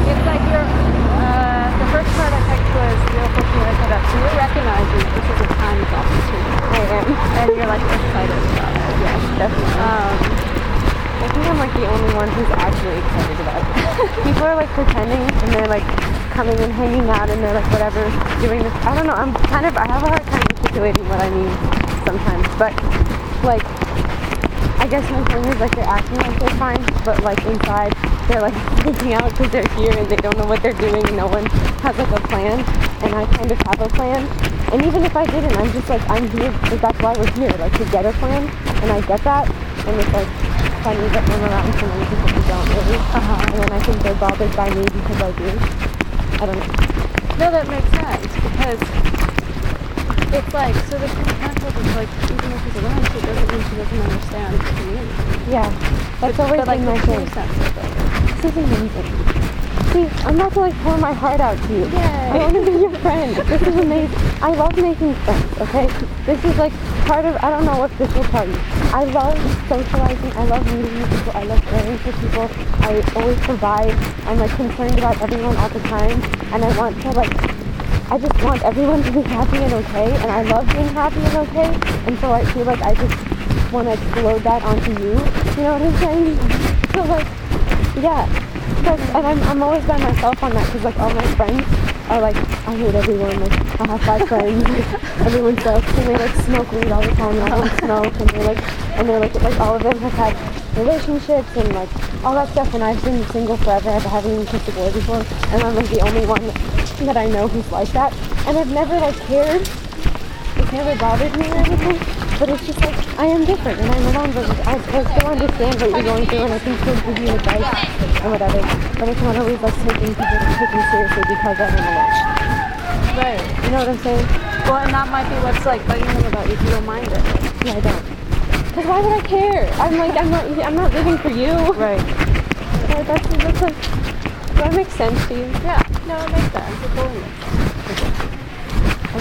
It's like you're. Uh, the first part I picked was real fortunate that so you recognize you. This is a time opportunity. I am. And you're like excited about it. Yes, definitely. Um, I think I'm like the only one who's actually excited about it. People are like pretending and they're like coming and hanging out and they're like whatever doing this. I don't know. I'm kind of I have a hard time articulating what I mean sometimes, but like I guess my thing is like they're acting like they're fine, but like inside they're like freaking out because they're here and they don't know what they're doing. And no one has like a plan, and I kind of have a plan. And even if I didn't, I'm just like I'm here. Like that's why we're here, like to get a plan. And I get that, and it's like funny that I'm around so many people who don't really. Uh-huh. And then I think they're bothered by me because I do. I don't know. No, that makes sense because it's like so the potential is like even if she's around, she doesn't mean she doesn't understand the community. Yeah, that's always but, like, been my thing. sense of it. This is amazing. See, I'm about to like pour my heart out to you. I want to be your friend. This is amazing. I love making friends, okay? This is like part of, I don't know what this will tell you. I love socializing. I love meeting new people. I love caring for people. I always provide. I'm like concerned about everyone all the time. And I want to like, I just want everyone to be happy and okay. And I love being happy and okay. And so I feel like I just want to explode that onto you. You know what I'm saying? So like, yeah. That's, and I'm, I'm always by myself on that because like all my friends are like I hate everyone. Like I have five friends. Everyone sucks and they like smoke weed all the time. And I don't smoke. And they're like and they're like like all of them have had relationships and like all that stuff. And I've been single forever. I haven't even kissed a boy before. And I'm like the only one that I know who's like that. And I've never like cared. It's never bothered me or anything but it's just like I am different and I'm alone but I, I still understand what you're going through and I can still give you advice or whatever but it's not always like taking people taking seriously because I'm alone Right. you know what I'm saying Well, and that might be what's like bugging them about you if you don't mind it. yeah I don't because why would I care I'm like I'm not I'm not living for you Right. Like, that's, that's like does that make sense to you Yeah. No, it makes sense. It totally makes sense.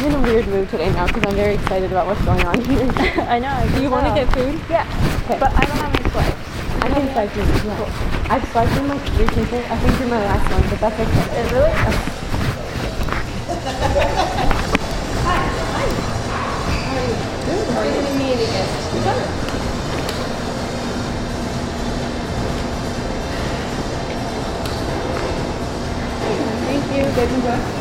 I'm in a weird mood today now because I'm very excited about what's going on here I know. I do you want to get food Yeah. okay But I don't have any swipes. I can swipe you as well. I've swiped in like three people. I think you're my last one, but that's okay. Is really? Thank you. Good and good. Hi.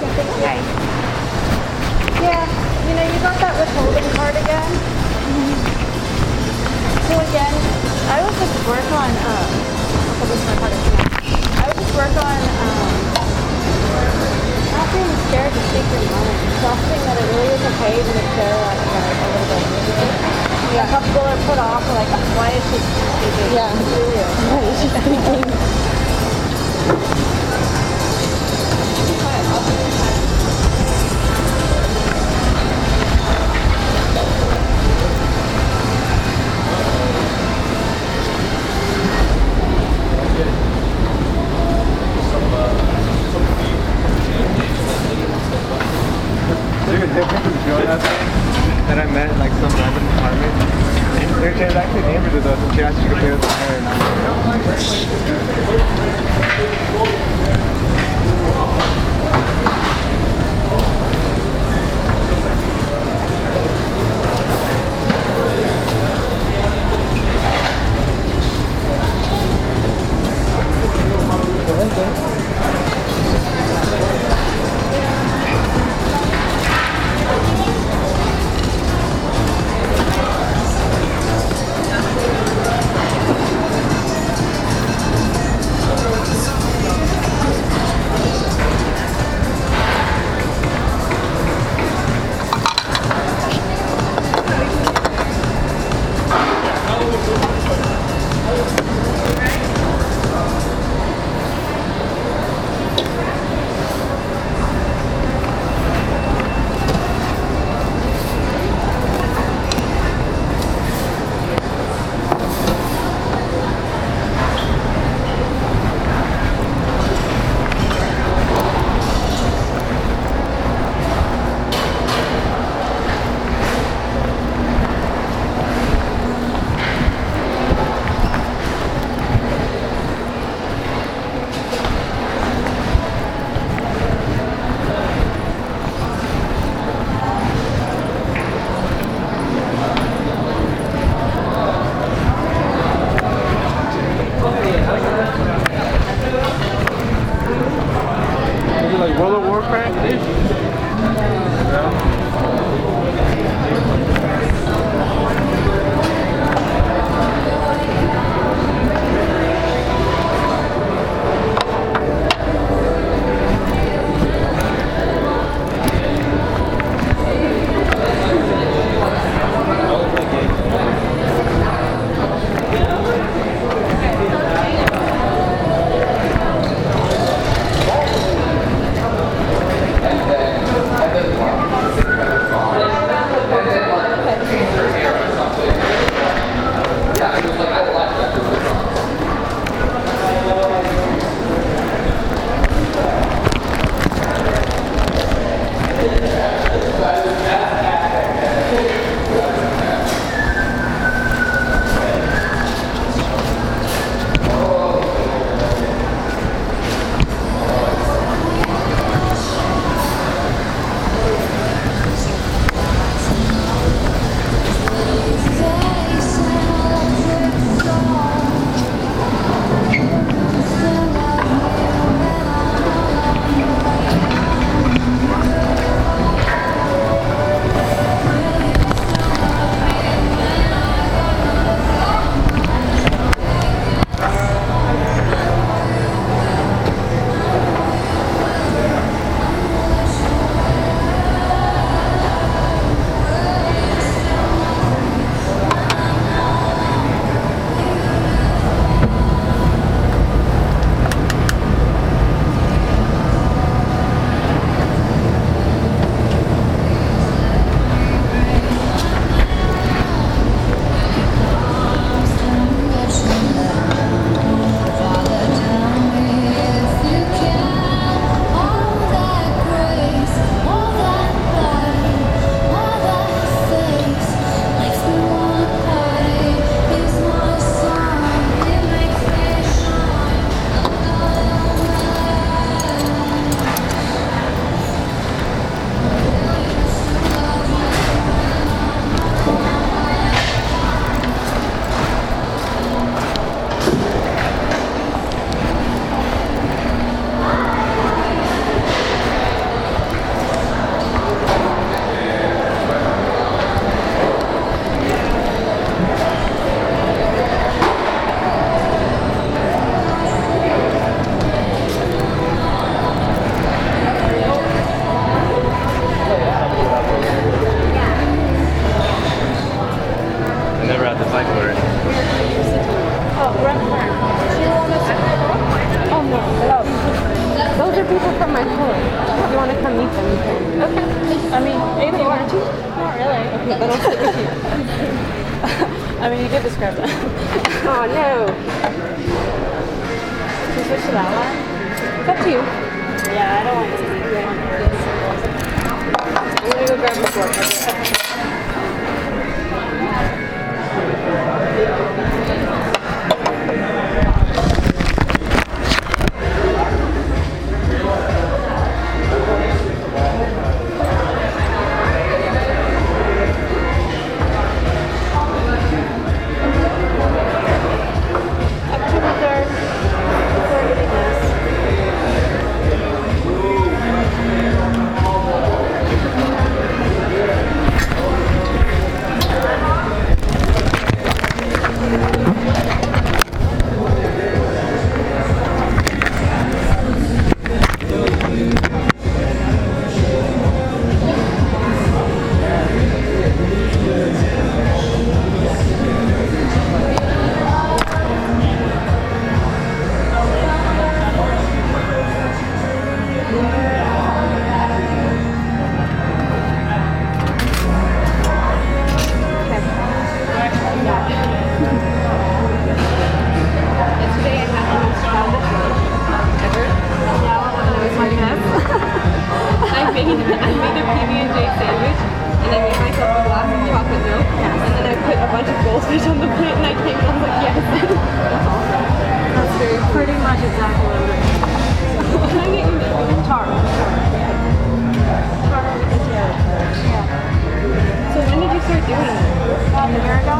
Did doing it? About a year ago?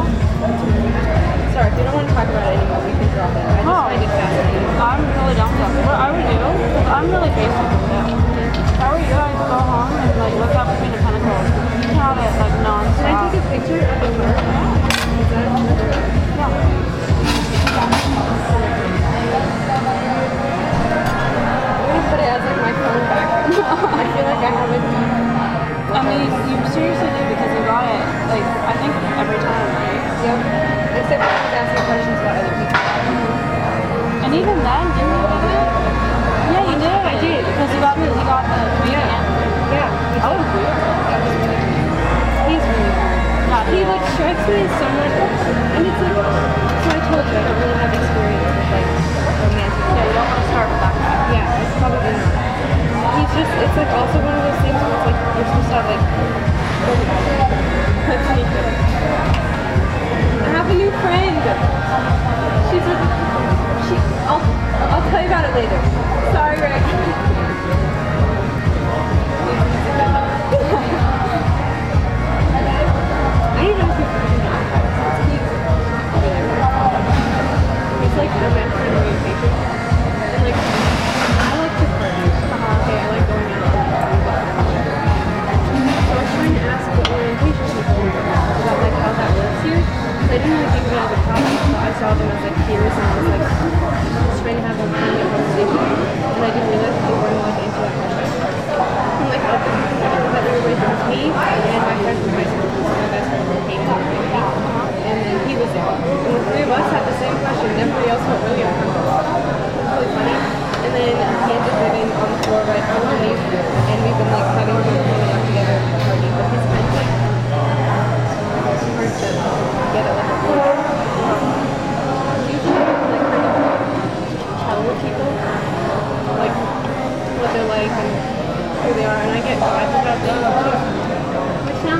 Sorry, if you don't want to talk about it anymore, we can drop it. I just Oh. find it fascinating. I'm really down for that. What I would do, I'm really basic with that. If I were you, I'd go home and like look up between the tentacles. Count it like non-stop. Can I take a picture of the car? Is that I'm gonna put it as like my phone background. I feel like I have a deep. I mean, you seriously do because you got it, like, I think every time, right? Yep. Except I was asking questions about other people. And even then, didn't you get it? Yeah, you did. I did. Because you got the, you got the comedian. Yeah. That was weird. That was really weird. He's really weird. Yeah, He like strikes me as someone, and it's like, so I told you I don't really have experience with like romantic. Yeah, you don't want to start with that guy. Yeah, it's probably not. He's just, it's like also one of those things where it's like you're supposed to have like. Me. I have a new friend. She's a, she. I'll, I'll tell you about it later. Sorry, Rick. I even know Like the mentor in orientation. And like, I like to party. Uh-huh. Okay, I like going out. So I was trying to ask orientation people about like how that works here. Didn't really a so I saw them as like and I was like just trying to have. And I didn't realize they weren't. And like the people that me and my friend from high my best friend And then he was there. And the three of us had the same question and everybody else felt really uncomfortable. It really funny. And then he ended up living on the floor right underneath and we've been like having a little out together the party. But he's kind of like hard to get a. Usually um, like tell people like what they're like and who they are and I get vibes about them too.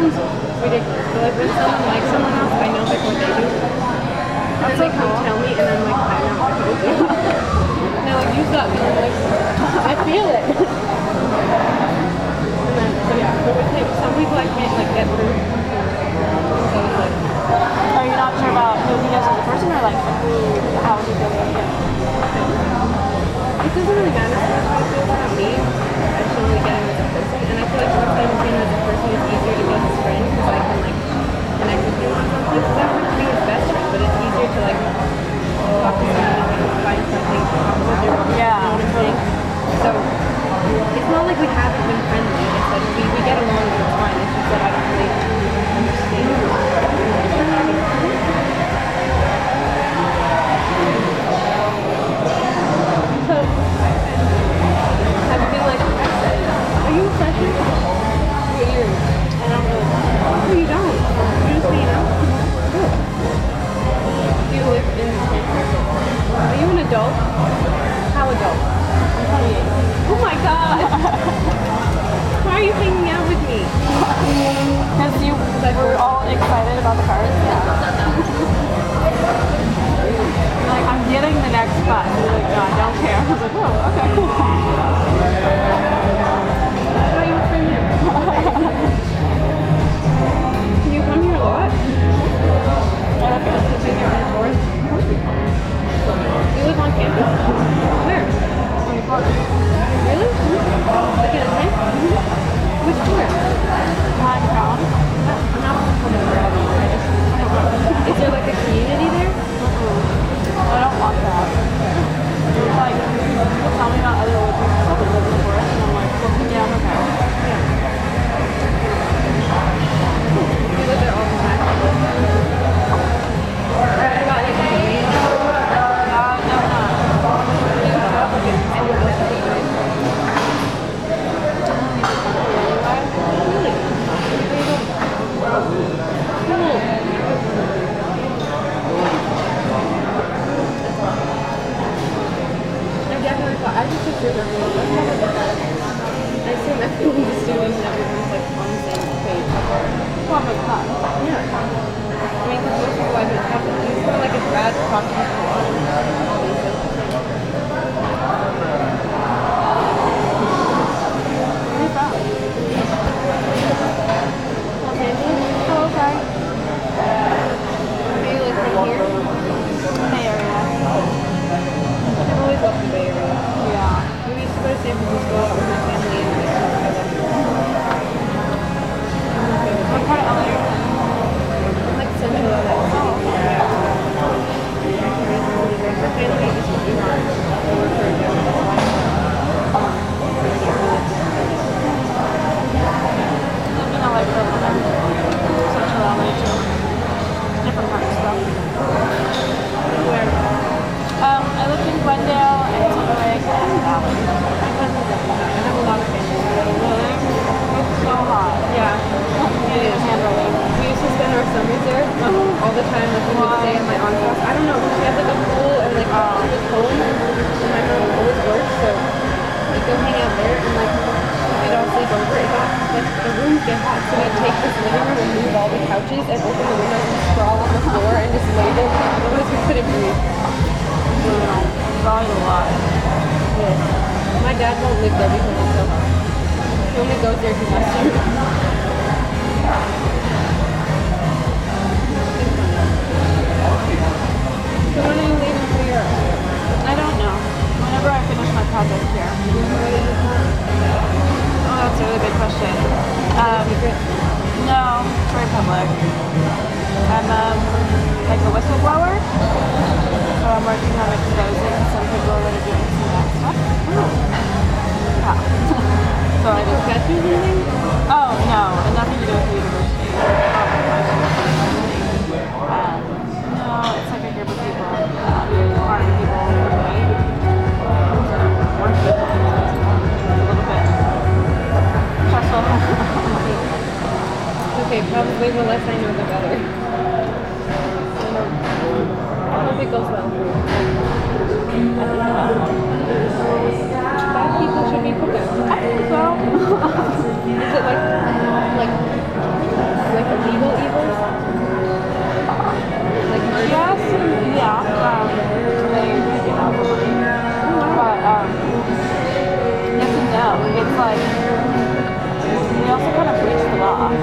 Sounds ridiculous, but like when someone likes someone else, I know like what they do. And then they come tell me and I'm like, I know what they do. and they're like, you suck. And I'm like, I feel it. and then, so yeah, but with him, some people I can't like get through. So it's like, Are you not sure about who he is as a person or like who, how he feels about you? it doesn't really matter so much how he feels about me. I just really get him as a person. And I feel like get him as a person, it's easier to be friend because I can like connect with him on something. Because I want be his best friend, but it's easier to like talk to someone and like, find something to talk about their. Yeah, You what I'm? So it's not like we haven't been friendly. It's like we, we get along and it's fine. It's just that I don't really understand. Are you an adult? How adult? Oh my god! Why are you hanging out with me? Because you like, were all excited about the cars? Yeah. like, I'm getting the next bus. I'm like, no, I don't care. I was like, oh, okay, cool.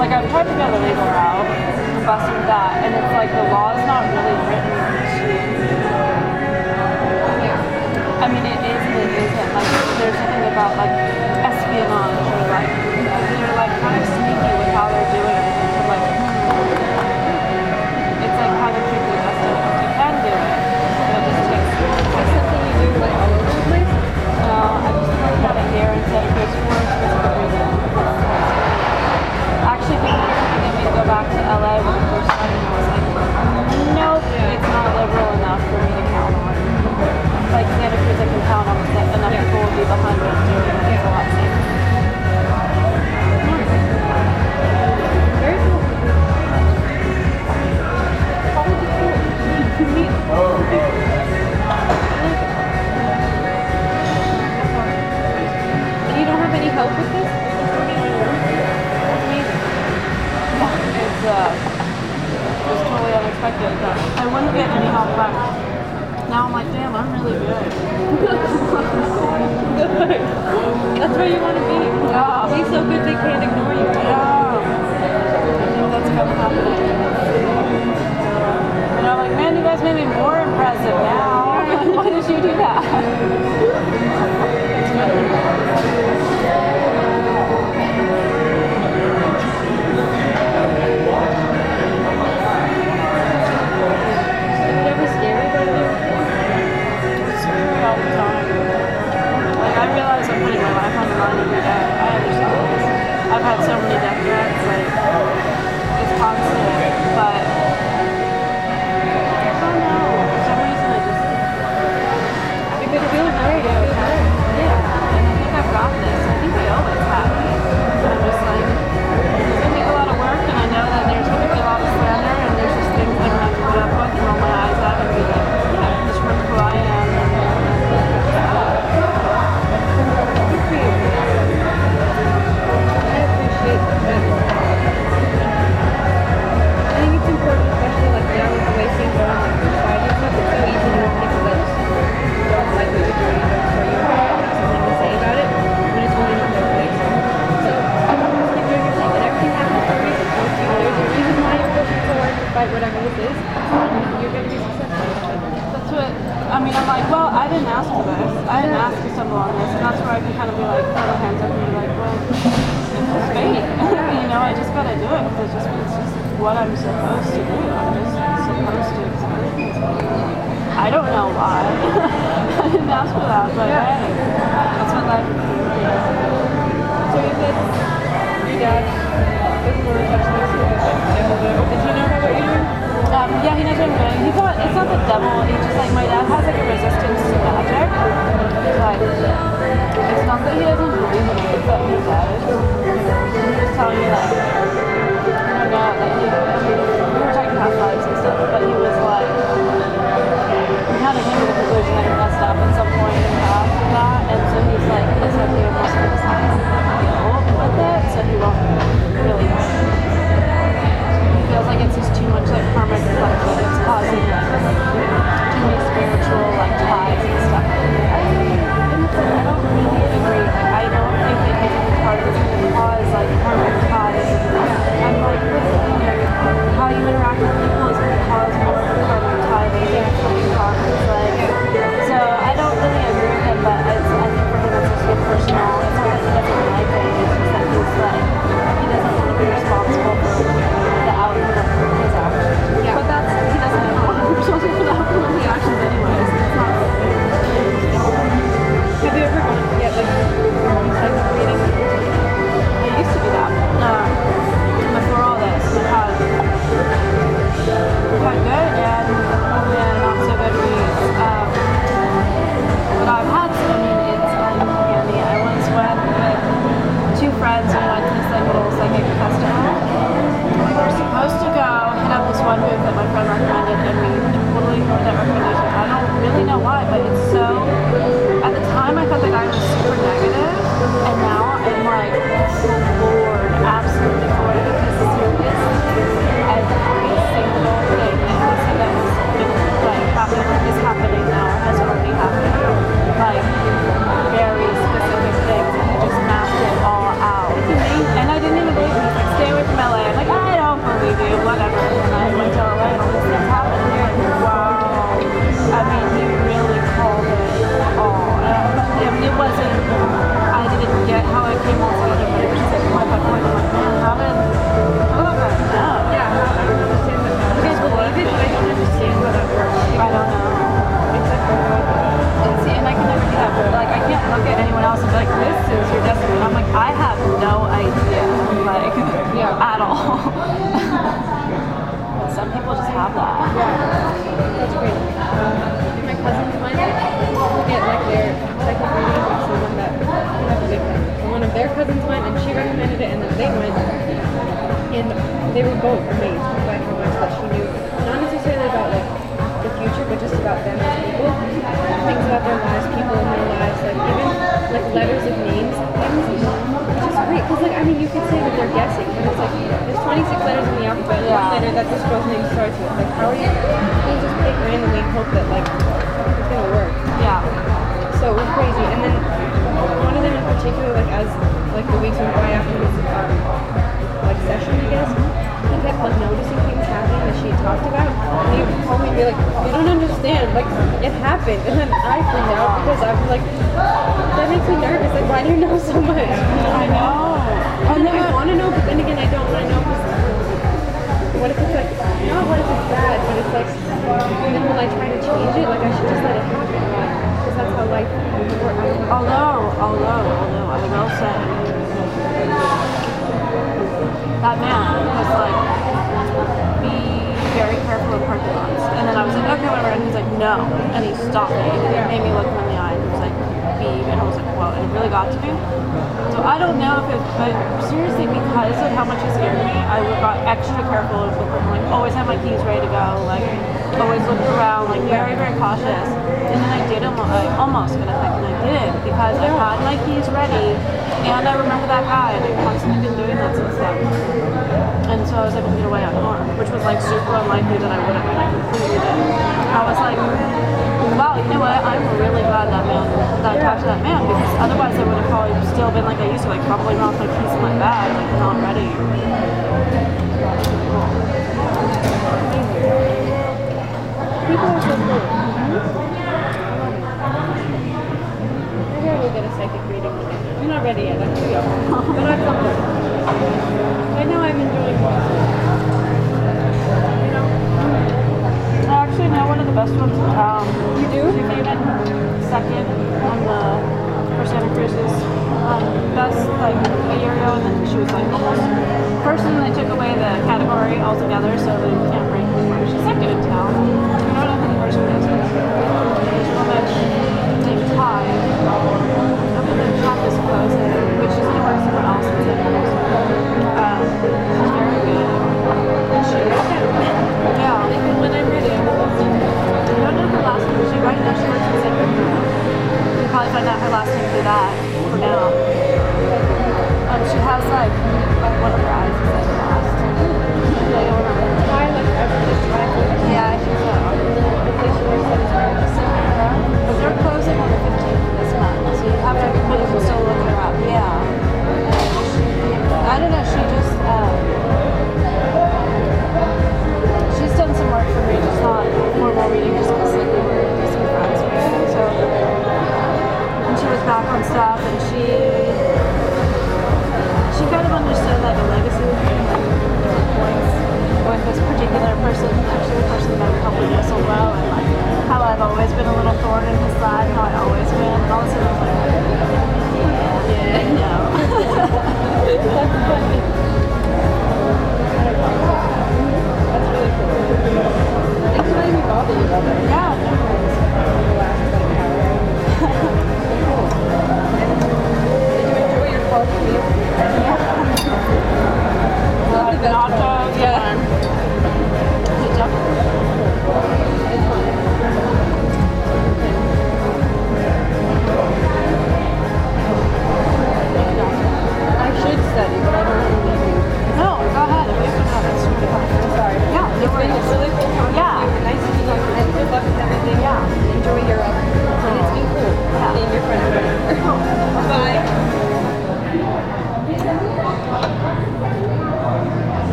Like I'm trying to go the legal route, busting that, and it's like the law is not really written to. I mean, it is and it isn't. Like there's something about like espionage or like they're like kind of sneaky with how they're doing it. It's like it's like how they're treating do it. Like all. No, I just. It was totally unexpected. I wouldn't get any help back. Now I'm like, damn, I'm really good. good. That's where you want to be. Yeah. Be so good they can't ignore you. Yeah. I think that's kind of happening. And I'm like, man, you guys made me more impressive now. Why did you do that? I've had so many death threats, like, it's constant. fight whatever this is, you're going to be successful. That's what, I mean, I'm like, well, I didn't ask for this. I didn't ask for someone on this. And that's where I can kind of be like, throw my hands up and be like, well, it's just fate. you know, I just got to do it because it's just, it's just what I'm supposed to do. I'm just supposed to experience it. I don't know why. I didn't ask for that, but yeah. hey, that's what life is. Yeah. So is this, your dad, before did you know what you were? doing? yeah, he knows what I'm doing. He thought it's not the devil. He just like my dad has like a resistance to magic. Like it's not that he doesn't believe in it, but he does. He was telling me like I'm not that he. We were talking past lives and stuff, but he was like he had a came to the conclusion that he messed up at some point after that, and so he's like he's like the most his life deal with it, so he won't really feels like it's just too much like karmic reflection. It's causing like too many spiritual like ties and stuff. I, and don't really agree. Like I don't think that getting caught is cause like karmic ties.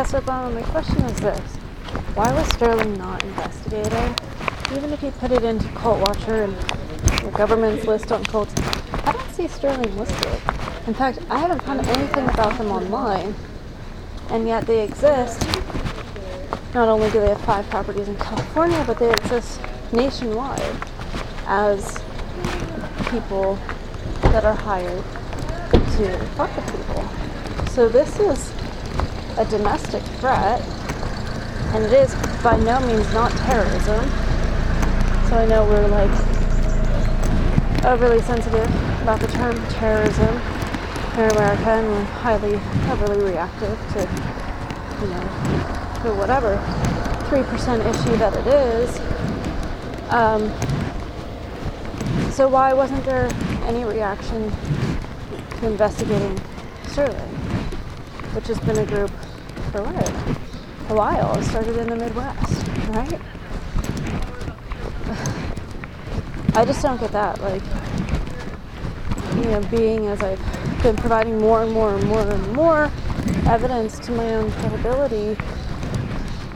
Guess Obama, my question is this. Why was Sterling not investigated? Even if you put it into Cult Watcher and the government's list on cults, I don't see Sterling listed. In fact, I haven't found anything about them online, and yet they exist. Not only do they have five properties in California, but they exist nationwide as people that are hired to fuck with people. So this is a domestic threat, and it is by no means not terrorism. So I know we're like overly sensitive about the term terrorism here in America, and we're highly, overly reactive to, you know, to whatever 3% issue that it is. Um, so why wasn't there any reaction to investigating Sterling? which has been a group for what? A while. It started in the Midwest, right? I just don't get that. Like, you know, being as I've been providing more and more and more and more evidence to my own credibility,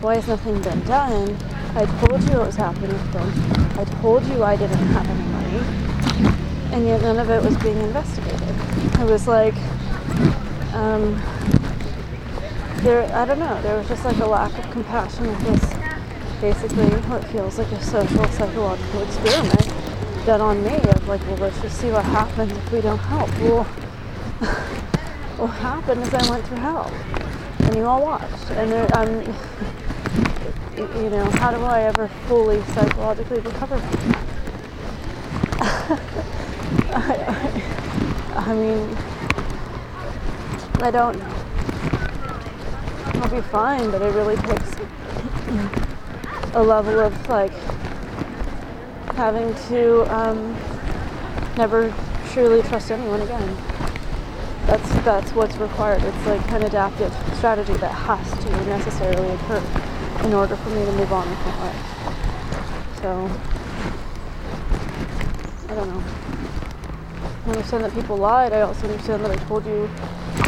why has nothing been done? I told you what was happening with them. I told you I didn't have any money. And yet none of it was being investigated. It was like, um, there I don't know, there was just like a lack of compassion with this basically what feels like a social psychological experiment done on me of like, well let's just see what happens if we don't help. Well what happened is I went through hell. And you all watched. And there I'm you know, how do I ever fully psychologically recover from that? I, I, mean I don't know. Be fine, but it really takes a level of like having to um, never truly trust anyone again. That's that's what's required. It's like an adaptive strategy that has to necessarily occur in order for me to move on with my life. So I don't know. I understand that people lied. I also understand that I told you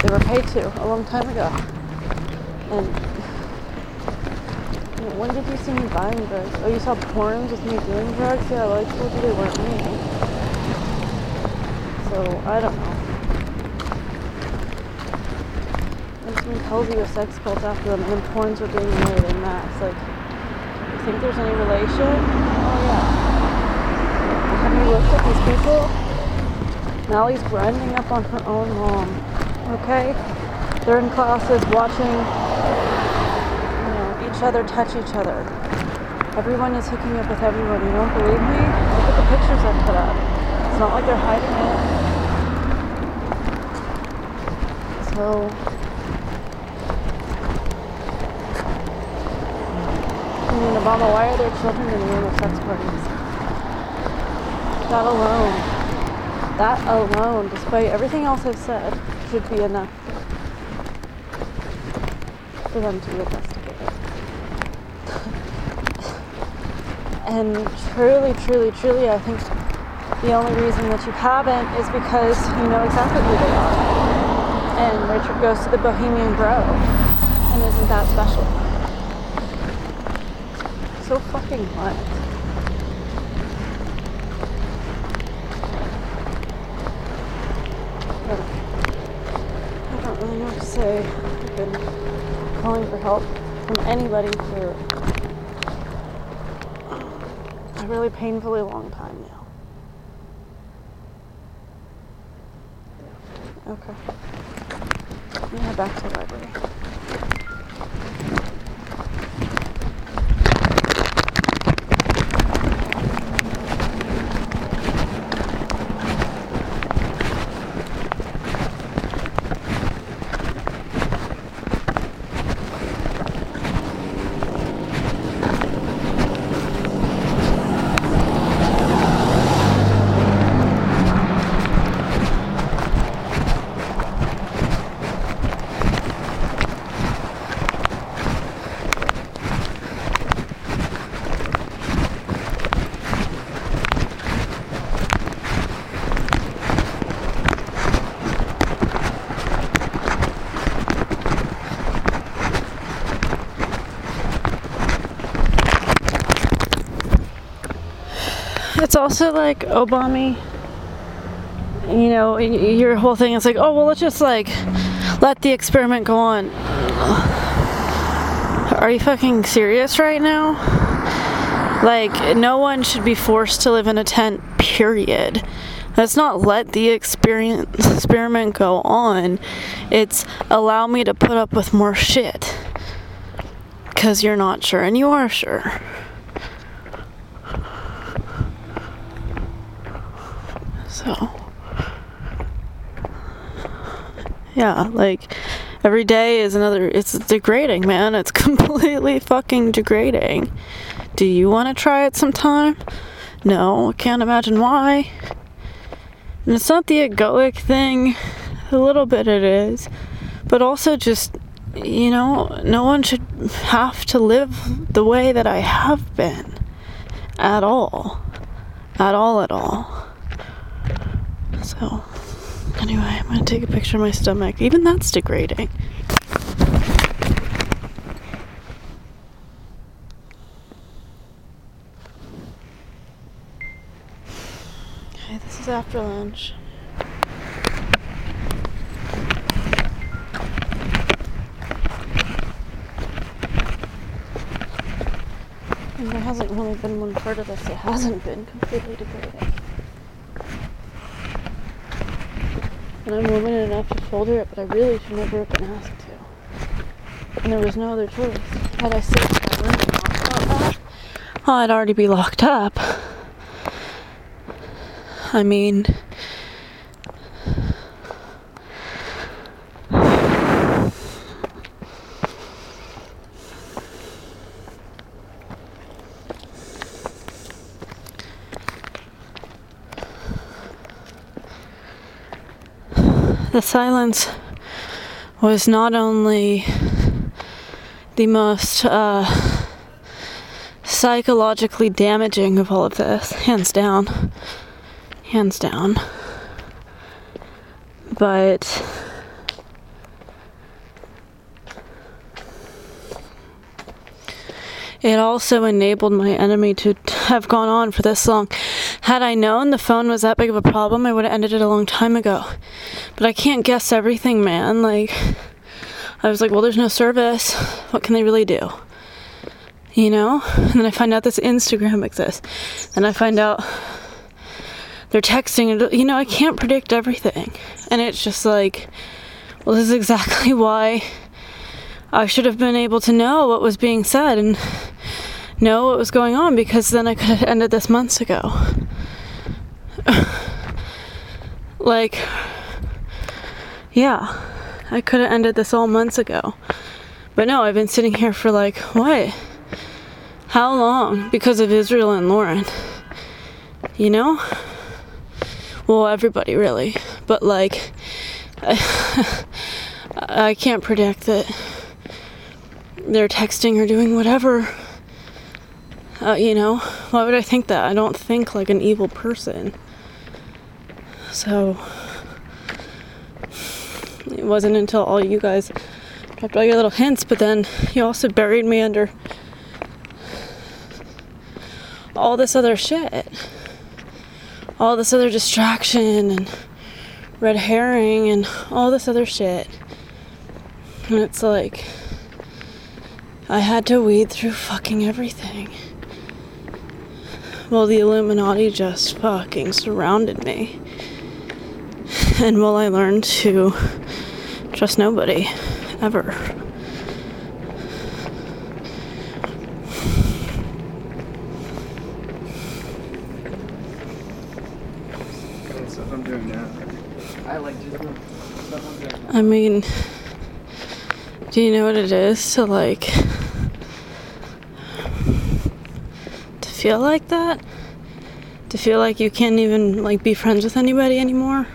they were paid to a long time ago. And when did you see me buying drugs? Oh, you saw porns with me doing drugs? Yeah, well, I told you they weren't me. So, I don't know. When someone tells you a sex cult after them and then porns are being made in mass, like, you think there's any relation? Oh, yeah. Have you looked at these people? Mally's grinding up on her own mom. Okay? They're in classes watching each other touch each other. Everyone is hooking up with everyone. You don't believe me? Look at the pictures I put up. It's not like they're hiding it. So I mean Obama, why are there children in the room of sex parties? That alone. That alone, despite everything else I've said, should be enough for them to be investigated. And truly, truly, truly, I think the only reason that you haven't is because you know exactly who they are. And Richard goes to the Bohemian Grove. And isn't that special? So fucking what? I don't really know what to say. I've been calling for help from anybody for a really painfully long time now. Okay. I'm gonna head back to the library. It's also like Obama. You know, your whole thing is like, oh well, let's just like let the experiment go on. Are you fucking serious right now? Like, no one should be forced to live in a tent. Period. That's not let the experiment go on. It's allow me to put up with more shit. Cause you're not sure, and you are sure. So, yeah, like every day is another. It's degrading, man. It's completely fucking degrading. Do you want to try it sometime? No, I can't imagine why. And it's not the egoic thing. A little bit it is. But also just, you know, no one should have to live the way that I have been. At all. At all, at all. So, anyway, I'm gonna take a picture of my stomach. Even that's degrading. Okay, this is after lunch. And there hasn't really been one part of this that hasn't been completely degrading. And I'm limited enough to folder it, but I really should never have been asked to. And there was no other choice. Had I sit in room and I'd already be locked up. I mean, the silence was not only the most uh, psychologically damaging of all of this, hands down, hands down, but it also enabled my enemy to have gone on for this long. Had I known the phone was that big of a problem, I would have ended it a long time ago. But I can't guess everything, man. Like, I was like, well, there's no service. What can they really do? You know? And then I find out this Instagram exists. And I find out they're texting. You know, I can't predict everything. And it's just like, well, this is exactly why I should have been able to know what was being said and know what was going on because then I could have ended this months ago. like, yeah, I could have ended this all months ago. But no, I've been sitting here for like, what? How long? Because of Israel and Lauren. You know? Well, everybody really. But like, I, I can't predict that they're texting or doing whatever. Uh, you know, why would I think that? I don't think like an evil person. So, it wasn't until all you guys dropped all your little hints, but then you also buried me under all this other shit. All this other distraction and red herring and all this other shit. And it's like, I had to weed through fucking everything. Well, the Illuminati just fucking surrounded me. And will I learn to trust nobody ever? I mean, do you know what it is to like to feel like that? To feel like you can't even like be friends with anybody anymore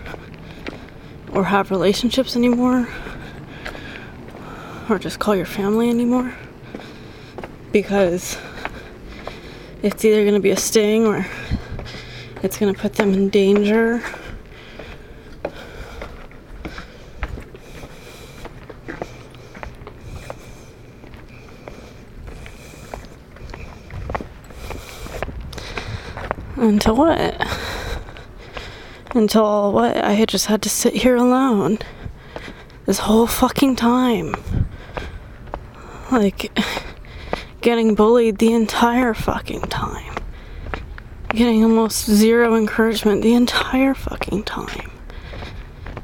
or have relationships anymore or just call your family anymore because it's either going to be a sting or it's going to put them in danger. Until what? Until what? I had just had to sit here alone. This whole fucking time. Like, getting bullied the entire fucking time. Getting almost zero encouragement the entire fucking time.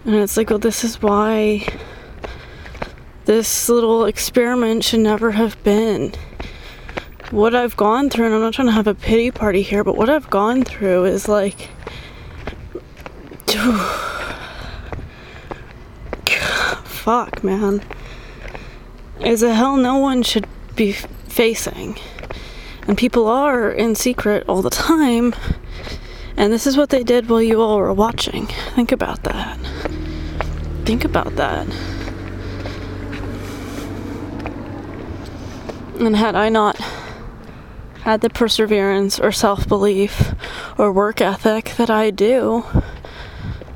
And it's like, well, this is why this little experiment should never have been. What I've gone through, and I'm not trying to have a pity party here, but what I've gone through is like. Fuck, man. Is a hell no one should be facing. And people are in secret all the time. And this is what they did while you all were watching. Think about that. Think about that. And had I not had the perseverance or self belief or work ethic that I do,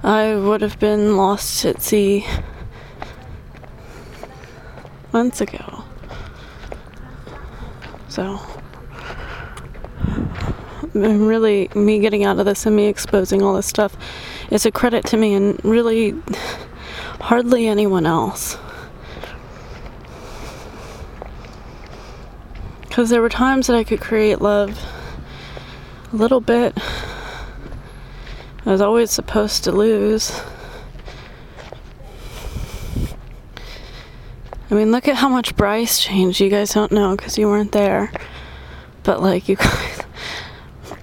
I would have been lost at sea months ago. So, and really, me getting out of this and me exposing all this stuff is a credit to me and really hardly anyone else. Because there were times that I could create love a little bit. I was always supposed to lose. I mean, look at how much Bryce changed. You guys don't know because you weren't there. But, like, you guys.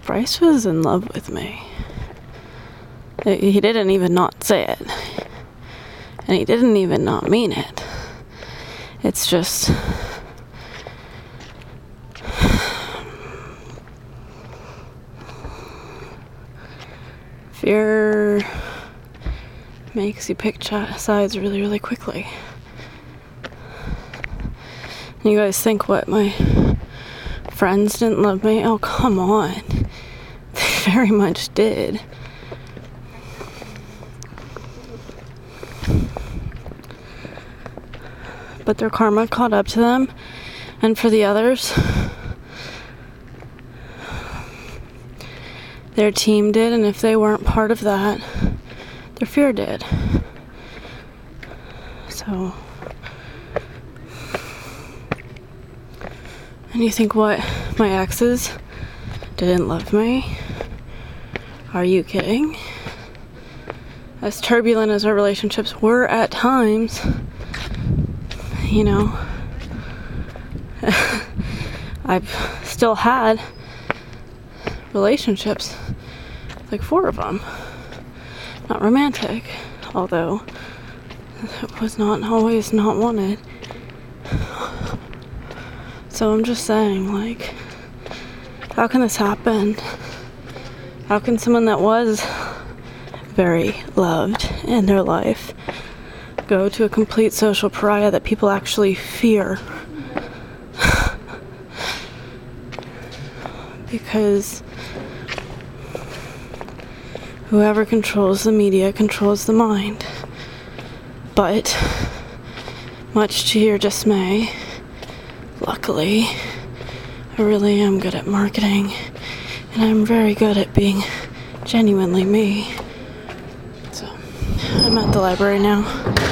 Bryce was in love with me. He didn't even not say it. And he didn't even not mean it. It's just. Fear makes you pick sides really, really quickly. You guys think what my friends didn't love me? Oh, come on. They very much did. But their karma caught up to them. And for the others, their team did. And if they weren't part of that, their fear did. So. And you think, what? My exes didn't love me? Are you kidding? As turbulent as our relationships were at times, you know, I've still had relationships, like four of them. Not romantic, although it was not always not wanted. So I'm just saying, like, how can this happen? How can someone that was very loved in their life go to a complete social pariah that people actually fear? because whoever controls the media controls the mind. But, much to your dismay, luckily, I really am good at marketing, and I'm very good at being genuinely me. So, I'm at the library now.